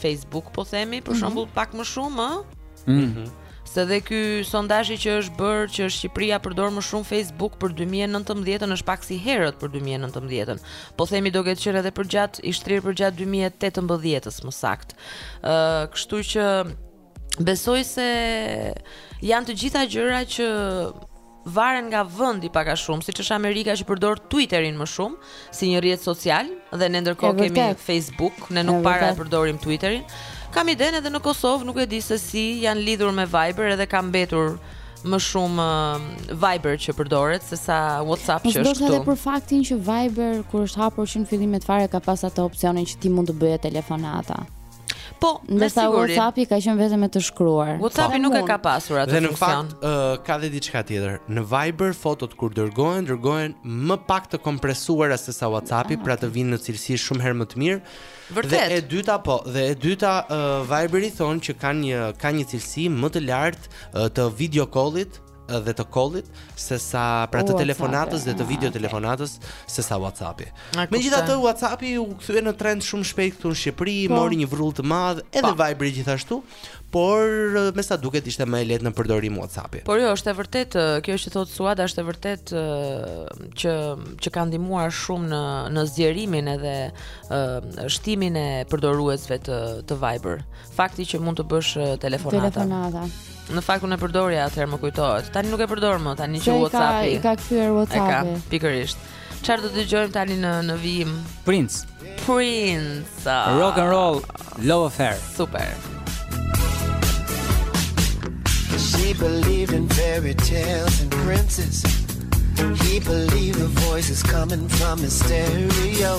Facebook po themi, për mhm shembull mhm pak më shumë, ë? Mhm. Se dhe ky sondazhi që është bërë që Shqipëria përdor më shumë Facebook për 2019-ën është pak si herët për 2019-ën. Po themi do ketë qenë edhe përgjatë i shtrirë përgjatë 2018-s më saktë. Ë, uh, kështu që Besoj se janë të gjitha gjëra që varen nga vendi pak a shumë, siç është Amerika që përdor Twitterin më shumë si një rrjet social dhe ne ndërkohë kemi Facebook, ne nuk para e përdorim Twitterin. Kam idenë edhe në Kosovë, nuk e di se si janë lidhur me Viber edhe ka mbetur më shumë uh, Viber që përdoret se sa WhatsApp që është këtu. Po edhe për faktin që Viber kur është hapur që në fillimet fare ka pas atë opsionin që ti mund të bëje telefonata. Po, ndërsa WhatsAppi ka qenë vetëm me të shkruar. WhatsAppi nuk e ka pasur atë funksion. Dhe në fakt uh, ka dhe diçka tjetër. Në Viber fotot kur dërgohen, dërgohen më pak të kompresuara se sa WhatsAppi, ah, pra të vijnë në cilësi shumë herë më të mirë. Vërtet. Dhe e dyta po, dhe e dyta uh, Viberi thonë që kanë një ka një cilësi më të lartë uh, të video callit dhe të callit se sa pra të telefonatës dhe të video telefonatës se sa WhatsAppi. Megjithatë WhatsAppi u kthye në trend shumë shpejt këtu në Shqipëri, po. mori një vrull të madh, edhe, po, Viberi gjithashtu, por me sa duket ishte më e lehtë në përdorim WhatsAppi. Por jo, është e vërtetë, kjo që thotë Suada është e vërtetë që që ka ndihmuar shumë në në zgjerimin edhe shtimin e përdoruesve të të Viber. Fakti që mund të bësh telefonata. Telefonata. Në fakt unë e përdorja atëherë më kujtohet. Tani nuk e përdor më, tani që WhatsApp-i. E ka, ka kthyer WhatsApp-i. Ka, pikërisht. Çfarë do të dëgjojmë tani në në vijim? Prince. Prince. Uh, Rock and roll Love Affair. Super. She believed in fairy tales and princes. He believed the voices coming from his stereo.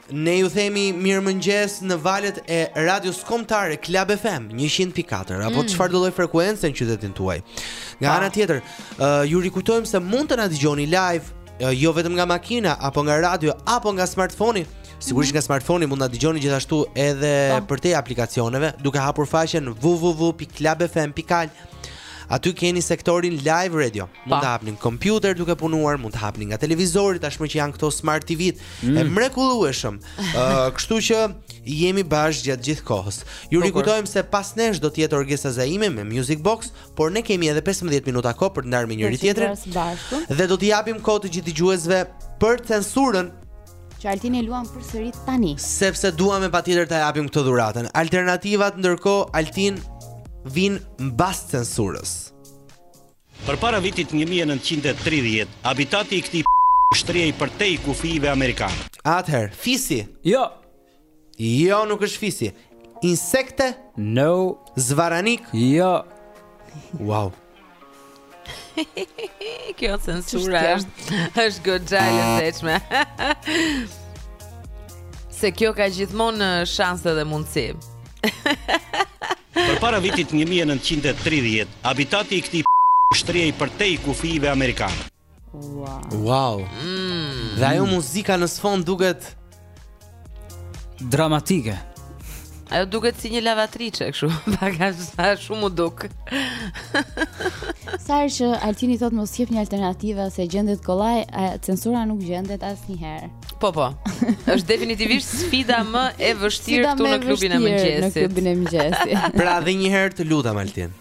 Ne ju themi mirëmëngjes në valët e radios kombëtare Club FM 100.4 apo mm. çfarëdolloj frekuence në qytetin tuaj. Nga po. ana tjetër, uh, ju rikujtojmë se mund të na dëgjoni live uh, jo vetëm nga makina apo nga radio apo nga smartphone-i. Sigurisht mhm. nga smartphone-i mund të na dëgjoni gjithashtu edhe, po, përtej aplikacioneve duke hapur faqen www.clubfm.al. Aty keni sektorin live radio. Mund ta hapni në kompjuter duke punuar, mund ta hapni nga televizori tashmë që janë këto smart TV-t. Mm. E mrekullueshme. Ë, uh, kështu që jemi bashkë gjatë gjithë kohës. Ju rikujtojmë se pas nesh do të jetë Orgesa Zaimi me Music Box, por ne kemi edhe 15 minuta kohë për të ndarë me njëri tjetrin. Dhe do t'i japim kohë të gjithë dëgjuesve për censurën që Altini e luan përsëri tani. Sepse duam patjetër ta japim këtë dhuratën. Alternativat ndërkohë Altin vijnë mbas censurës. Përpara vitit një mijë e nëntëqind e tridhjetë, habitati i këtij shtrihej përtej kufijve amerikanë. Atëherë, fisi? Jo. Jo, nuk është fisi. Insekte? No. Zvaranik? Jo. Wow. Kjo censura është, është goxha e lezetshme. Se kjo ka gjithmonë shanse dhe mundësi. Përpara vitit një mijë e nëntëqind e tridhjetë, habitati i këtij shtrihej përtej kufijve amerikanë. Wow. Dhe ajo muzika në sfond duket dramatike. Ajo duket si një lavatriçe kështu, pak a shumë u duk. Sa herë që Altini thotë mos jepni alternativa se gjendet kollaj, censura nuk gjendet asnjëherë. Po po. Është definitivisht sfida më e vështirë këtu në klubin e mëngjesit. Në klubin e mëngjesit. pra edhe një herë të lutam Altin.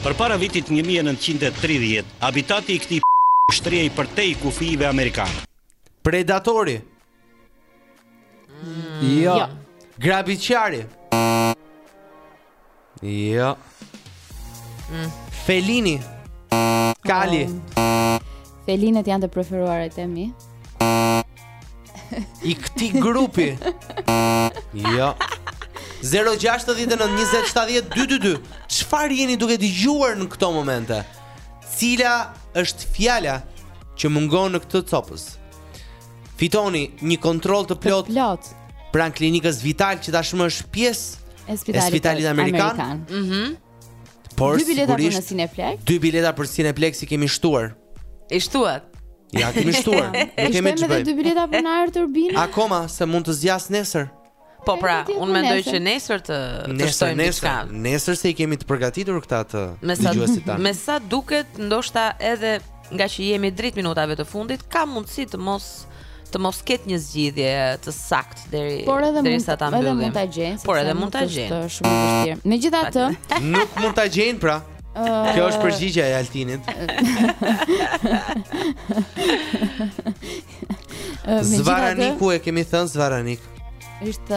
Përpara vitit 1930, habitati i këtij shtrihej përtej kufijve amerikanë. Predatori. Mm, jo. jo. Grabiçari. Jo. Mm. Felini. Kali. Oh. Felinët janë të preferuaret e mi. I këtij grupi. Jo. 0-6-9-20-7-22 Çfarë jeni duke dëgjuar në këto momente? Cila është fjala që mungon në këtë copëz? fitoni një kontroll të plotë pranë klinikës Vital që tashmë është pjesë e spitalit amerikan. Mhm. Mm Por dy bileta për Cineplex? Dy bileta për Cineplex i kemi shtuar. I shtuat. Ja, kemi shtuar. Ne kemi çfarë? Kemi dy bileta për në ArTurbina. Akoma se mund të zgjasë nesër. Po pra, unë mendoj që nesër të të shtojmë diçka. Nesër, nesër se i kemi të përgatitur këta dëgjuesit tanë. Me sa duket, ndoshta edhe ngaqë jemi drejt minutave të fundit, ka mundësi të mos të mos ketë një zgjidhje të saktë deri derisa ta mbyllim. Por edhe mund ta gjejnë. Por edhe mund ta gjejnë. Është shumë e vështirë. Megjithatë, nuk mund ta gjejnë pra. Kjo është përgjigja e Altinit. Zvaraniku e kemi thënë Zvaranik. Është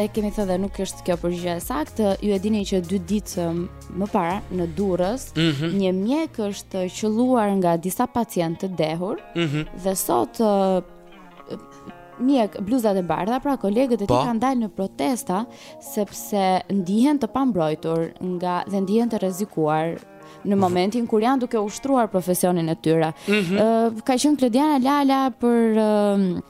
e kemi thënë dhe nuk është kjo përgjigja e saktë. Ju e dini që dy ditë më parë në Durrës, mm -hmm. një mjek është qëlluar nga disa pacientë të dehur mm -hmm. dhe sot mjek bluzat e bardha, pra kolegët e tij po. kanë dalë në protesta sepse ndihen të pambrojtur nga dhe ndihen të rrezikuar në momentin kur janë duke ushtruar profesionin e tyre. Mm -hmm. uh, ka qenë Klodiana Lala për uh,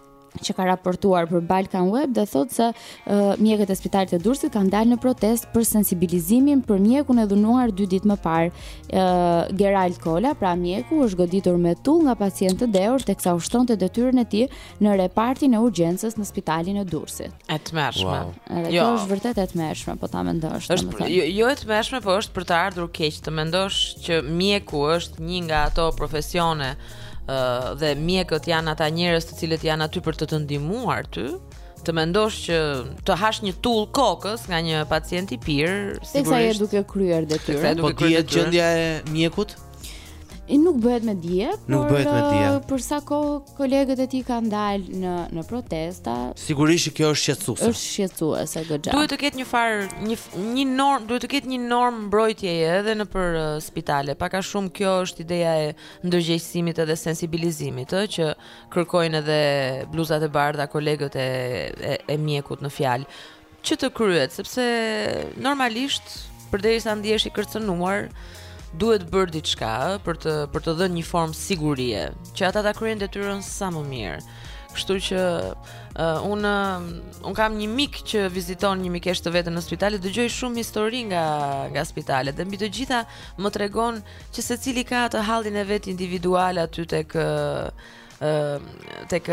që ka raportuar për Balkan Web dhe thotë se uh, mjekët e spitalit të Durrësit kanë dalë në protestë për sensibilizimin për mjekun e dhunuar dy ditë më parë. Uh, Gerald Kola, pra mjeku, është goditur me tullë nga pacientë të dehur teksa ushtronte detyrën e tij në repartin e urgjencës në spitalin e Durrësit. E tmerrshme. Wow. Edhe jo. kjo është vërtet e tmerrshme, po ta mendosh, është për, jo, jo e tmerrshme, po është për të ardhur keq të mendosh që mjeku është një nga ato profesione uh, dhe mjekët janë ata njerëz të cilët janë aty për të të ndihmuar ty të mendosh që të hash një tullë kokës nga një pacient i pirë, sigurisht. Teksa je duke kryer detyrën. Po dihet gjendja e mjekut? Nuk bëhet me dije, nuk por bëhet me dije. Uh, për sa kohë kolegët e tij kanë dalë në në protesta. Sigurisht që kjo është shqetësuese. Është shqetësuese goxha. Duhet të ketë një farë një një normë, duhet të ketë një normë mbrojtjeje edhe nëpër uh, spitale. Pak a shumë kjo është ideja e ndërgjegjësimit edhe sensibilizimit, ë që kërkojnë edhe bluzat e bardha kolegët e e, e mjekut në fjalë. që të kryhet, sepse normalisht përderisa ndihesh i kërcënuar, duhet bërë diçka për të për të dhënë një formë sigurie, që ata ta kryejnë detyrën sa më mirë. Kështu që uh, un uh, un kam një mik që viziton një mikeshë të vetën në spital, dëgjoj shumë histori nga nga spitalet dhe mbi të gjitha më tregon që secili ka atë hallin e vet individual aty tek uh, tek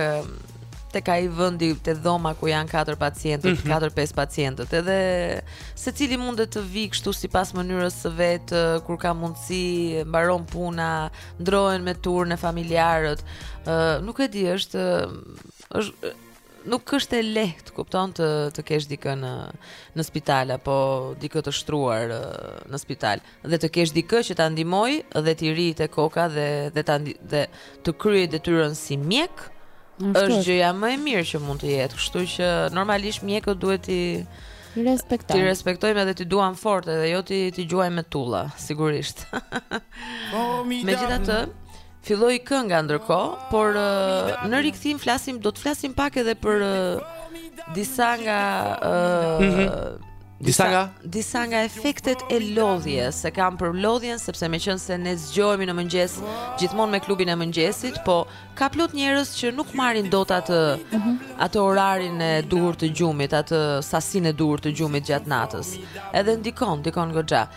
tek ai vendi te dhoma ku janë katër pacientët, mhm. katër mm -hmm. pesë pacientët. Edhe secili mundet të vijë kështu sipas mënyrës së vet, kur ka mundësi, mbaron puna, ndërrohen me turne familjarët. Ë uh, nuk e di, është është nuk është e lehtë, kupton të të kesh dikë në në spital apo dikë të shtruar në spital dhe të kesh dikë që ta ndihmojë dhe t'i rrijë te koka dhe dhe ta dhe të kryejë detyrën si mjek është gjëja më e mirë që mund të jetë, kështu që normalisht mjekët duhet t'i respektojmë. T'i respektojmë edhe t'i duam fort edhe jo t'i t'i gjuajmë me tulla, sigurisht. Megjithatë, Filloi kënga ndërkohë, por në rikthim flasim, do të flasim pak edhe për disa nga uh, mm -hmm. Disa nga disa nga efektet e lodhjes, e kam për lodhjen sepse meqense ne zgjohemi në mëngjes gjithmonë me klubin e mëngjesit, po ka plot njerëz që nuk marrin dot atë mm -hmm. atë orarin e duhur të gjumit, atë sasinë e duhur të gjumit gjatë natës. Edhe ndikon, ndikon goxha.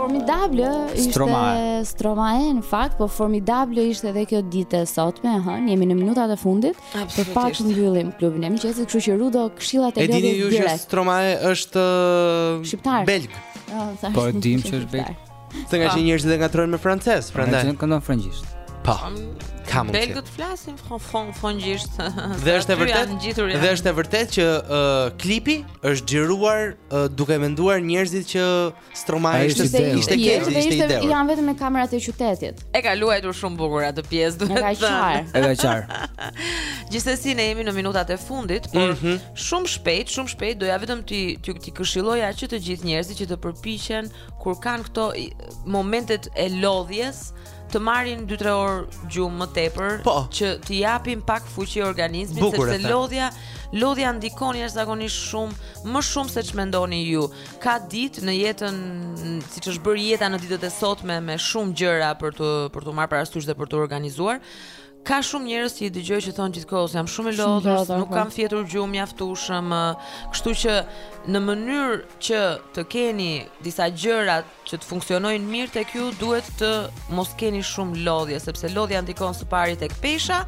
Formidable ishte Stromae. Stromae në fakt, po formidable ishte edhe kjo ditë e sotme, ha, jemi në minutat e fundit. Për pak të mbyllim klubin e mëngjesit, kështu që Rudo këshillat direkt. E dini ju që Stromae është shqiptar. Belg. Ah, po e dimë që është belg. Se nga që njerëzit e ngatërrojnë me francez, prandaj. Se këndon frëngjisht. Po. Ka mundësi. Belgët flasin fon fon frëngjisht. Dhe është e vërtet. Dhe është e vërtet që uh, klipi është xhiruar uh, duke menduar njerëzit që Stromae ishte ishte keq, ishte keq, ishte i dehur. Ishte janë vetëm me kamerat e qytetit. E ka luajtur shumë bukur atë pjesë, duhet thënë. Është qartë. Është qartë. Gjithsesi ne jemi në minutat e fundit, por mm -hmm. shumë shpejt, shumë shpejt doja vetëm ti ti, ti këshilloja që të gjithë njerëzit që të përpiqen kur kanë këto momentet e lodhjes të marrin 2-3 orë gjumë më tepër po. që të japin pak fuqi organizmit Bukur sepse lodhja lodhja ndikon jashtëzakonisht shumë më shumë se ç'mendoni ju. Ka ditë në jetën siç është bërë jeta në ditët e sotme me shumë gjëra për t'u për t'u marrë parasysh dhe për t'u organizuar Ka shumë njerëz që i dëgjoj që thonë gjithkohës jam shumë e lodhur, nuk po. kam fjetur gjumë mjaftueshëm, kështu që në mënyrë që të keni disa gjëra që të funksionojnë mirë tek ju, duhet të mos keni shumë lodhje, sepse lodhja ndikon së pari tek pesha,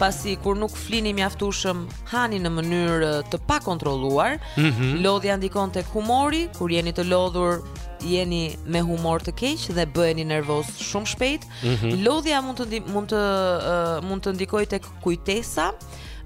pasi kur nuk flini mjaftueshëm, hani në mënyrë të pakontrolluar. Mm -hmm. Lodhja ndikon tek humori, kur jeni të lodhur, jeni me humor të keq dhe bëheni nervoz shumë shpejt. Mm -hmm. Lodhja mund të mund të uh, mund të ndikojë tek kujtesa.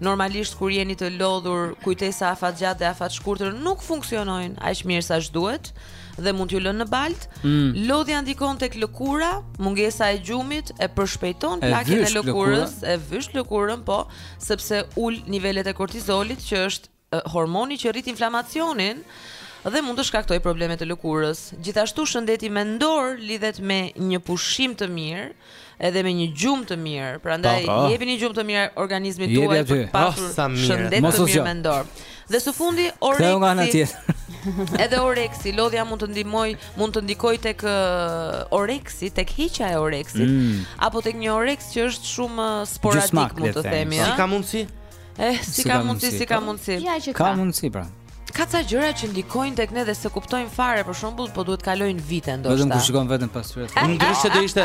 Normalisht kur jeni të lodhur, kujtesa afatgjatë dhe afatshkurtër nuk funksionojnë aq mirë sa duhet dhe mund t'ju lënë në baltë. Mm. Lodhja ndikon tek lëkura, mungesa e gjumit e përshpejton plakjen e lëkurës, e vyshk lëkurën po, sepse ul nivelet e kortizolit që është hormoni që rrit inflamacionin dhe mund të shkaktojë probleme të lëkurës. Gjithashtu shëndeti mendor lidhet me një pushim të mirë, edhe me një gjumë të mirë. Prandaj po, po. jepini gjumë të mirë organizmit tuaj për të pasur oh, shëndet të mirë mendor. Dhe së fundi oreksi. Edhe oreksi, lodhja mund të ndihmojë, mund të ndikojë tek uh, oreksi, tek hiqja e oreksit, mm. apo tek një oreks që është shumë uh, sporadik, mund të themi, Si ka mundësi? Eh, si ka mundësi, si ka mundësi. Ja që ka. Ka mundësi pra. Ka ca gjëra që ndikojnë tek ne dhe s'e kuptojmë fare, për shembull, po duhet kalojnë vite ndoshta. Vetëm kur shikon veten pas tyre. Unë ndryshe do ishte.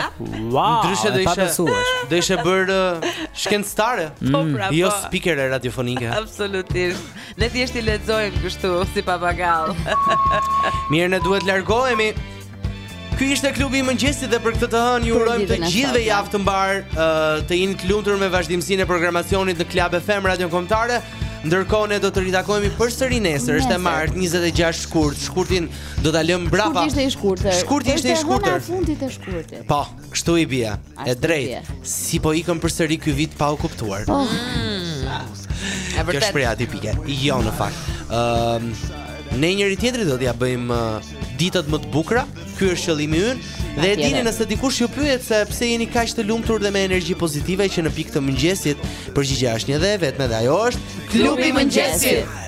Wow. Ndryshe do ishte. Do ishe bërë uh, shkencëtare. Po mm. pra. Jo po. spikere radiofonike. Absolutisht. Ne thjesht i lexojmë kështu si papagall. Mirë, ne duhet largohemi. Ky ishte klubi i mëngjesit dhe për këtë të hënë ju urojmë të gjithëve javë të mbarë, të jeni të lumtur me vazhdimësinë e programacionit në Club FM Radion Kombëtare. Ndërkohë ne do të ritakohemi përsëri nesër, është e martë 26 shkurt. Shkurtin do ta lëm brapa. Shkurti ishte i shkurtër. Shkurti ishte i shkurtër. Shkurti ishte i shkurtër. Po. Kështu i bie. E drejtë. Si po ikën përsëri ky vit pa u kuptuar. Po. Mm. Kjo është shprehja tipike. Jo në fakt. Ëm um, Ne njëri tjetrit do t'ia bëjmë uh, ditët më të bukura. Ky është qëllimi ynë. Dhe e dini nëse dikush ju pyet se pse jeni kaq të lumtur dhe me energji pozitive që në pikë të mëngjesit, përgjigja është një dhe e vetme dhe ajo është klubi i mëngjesit.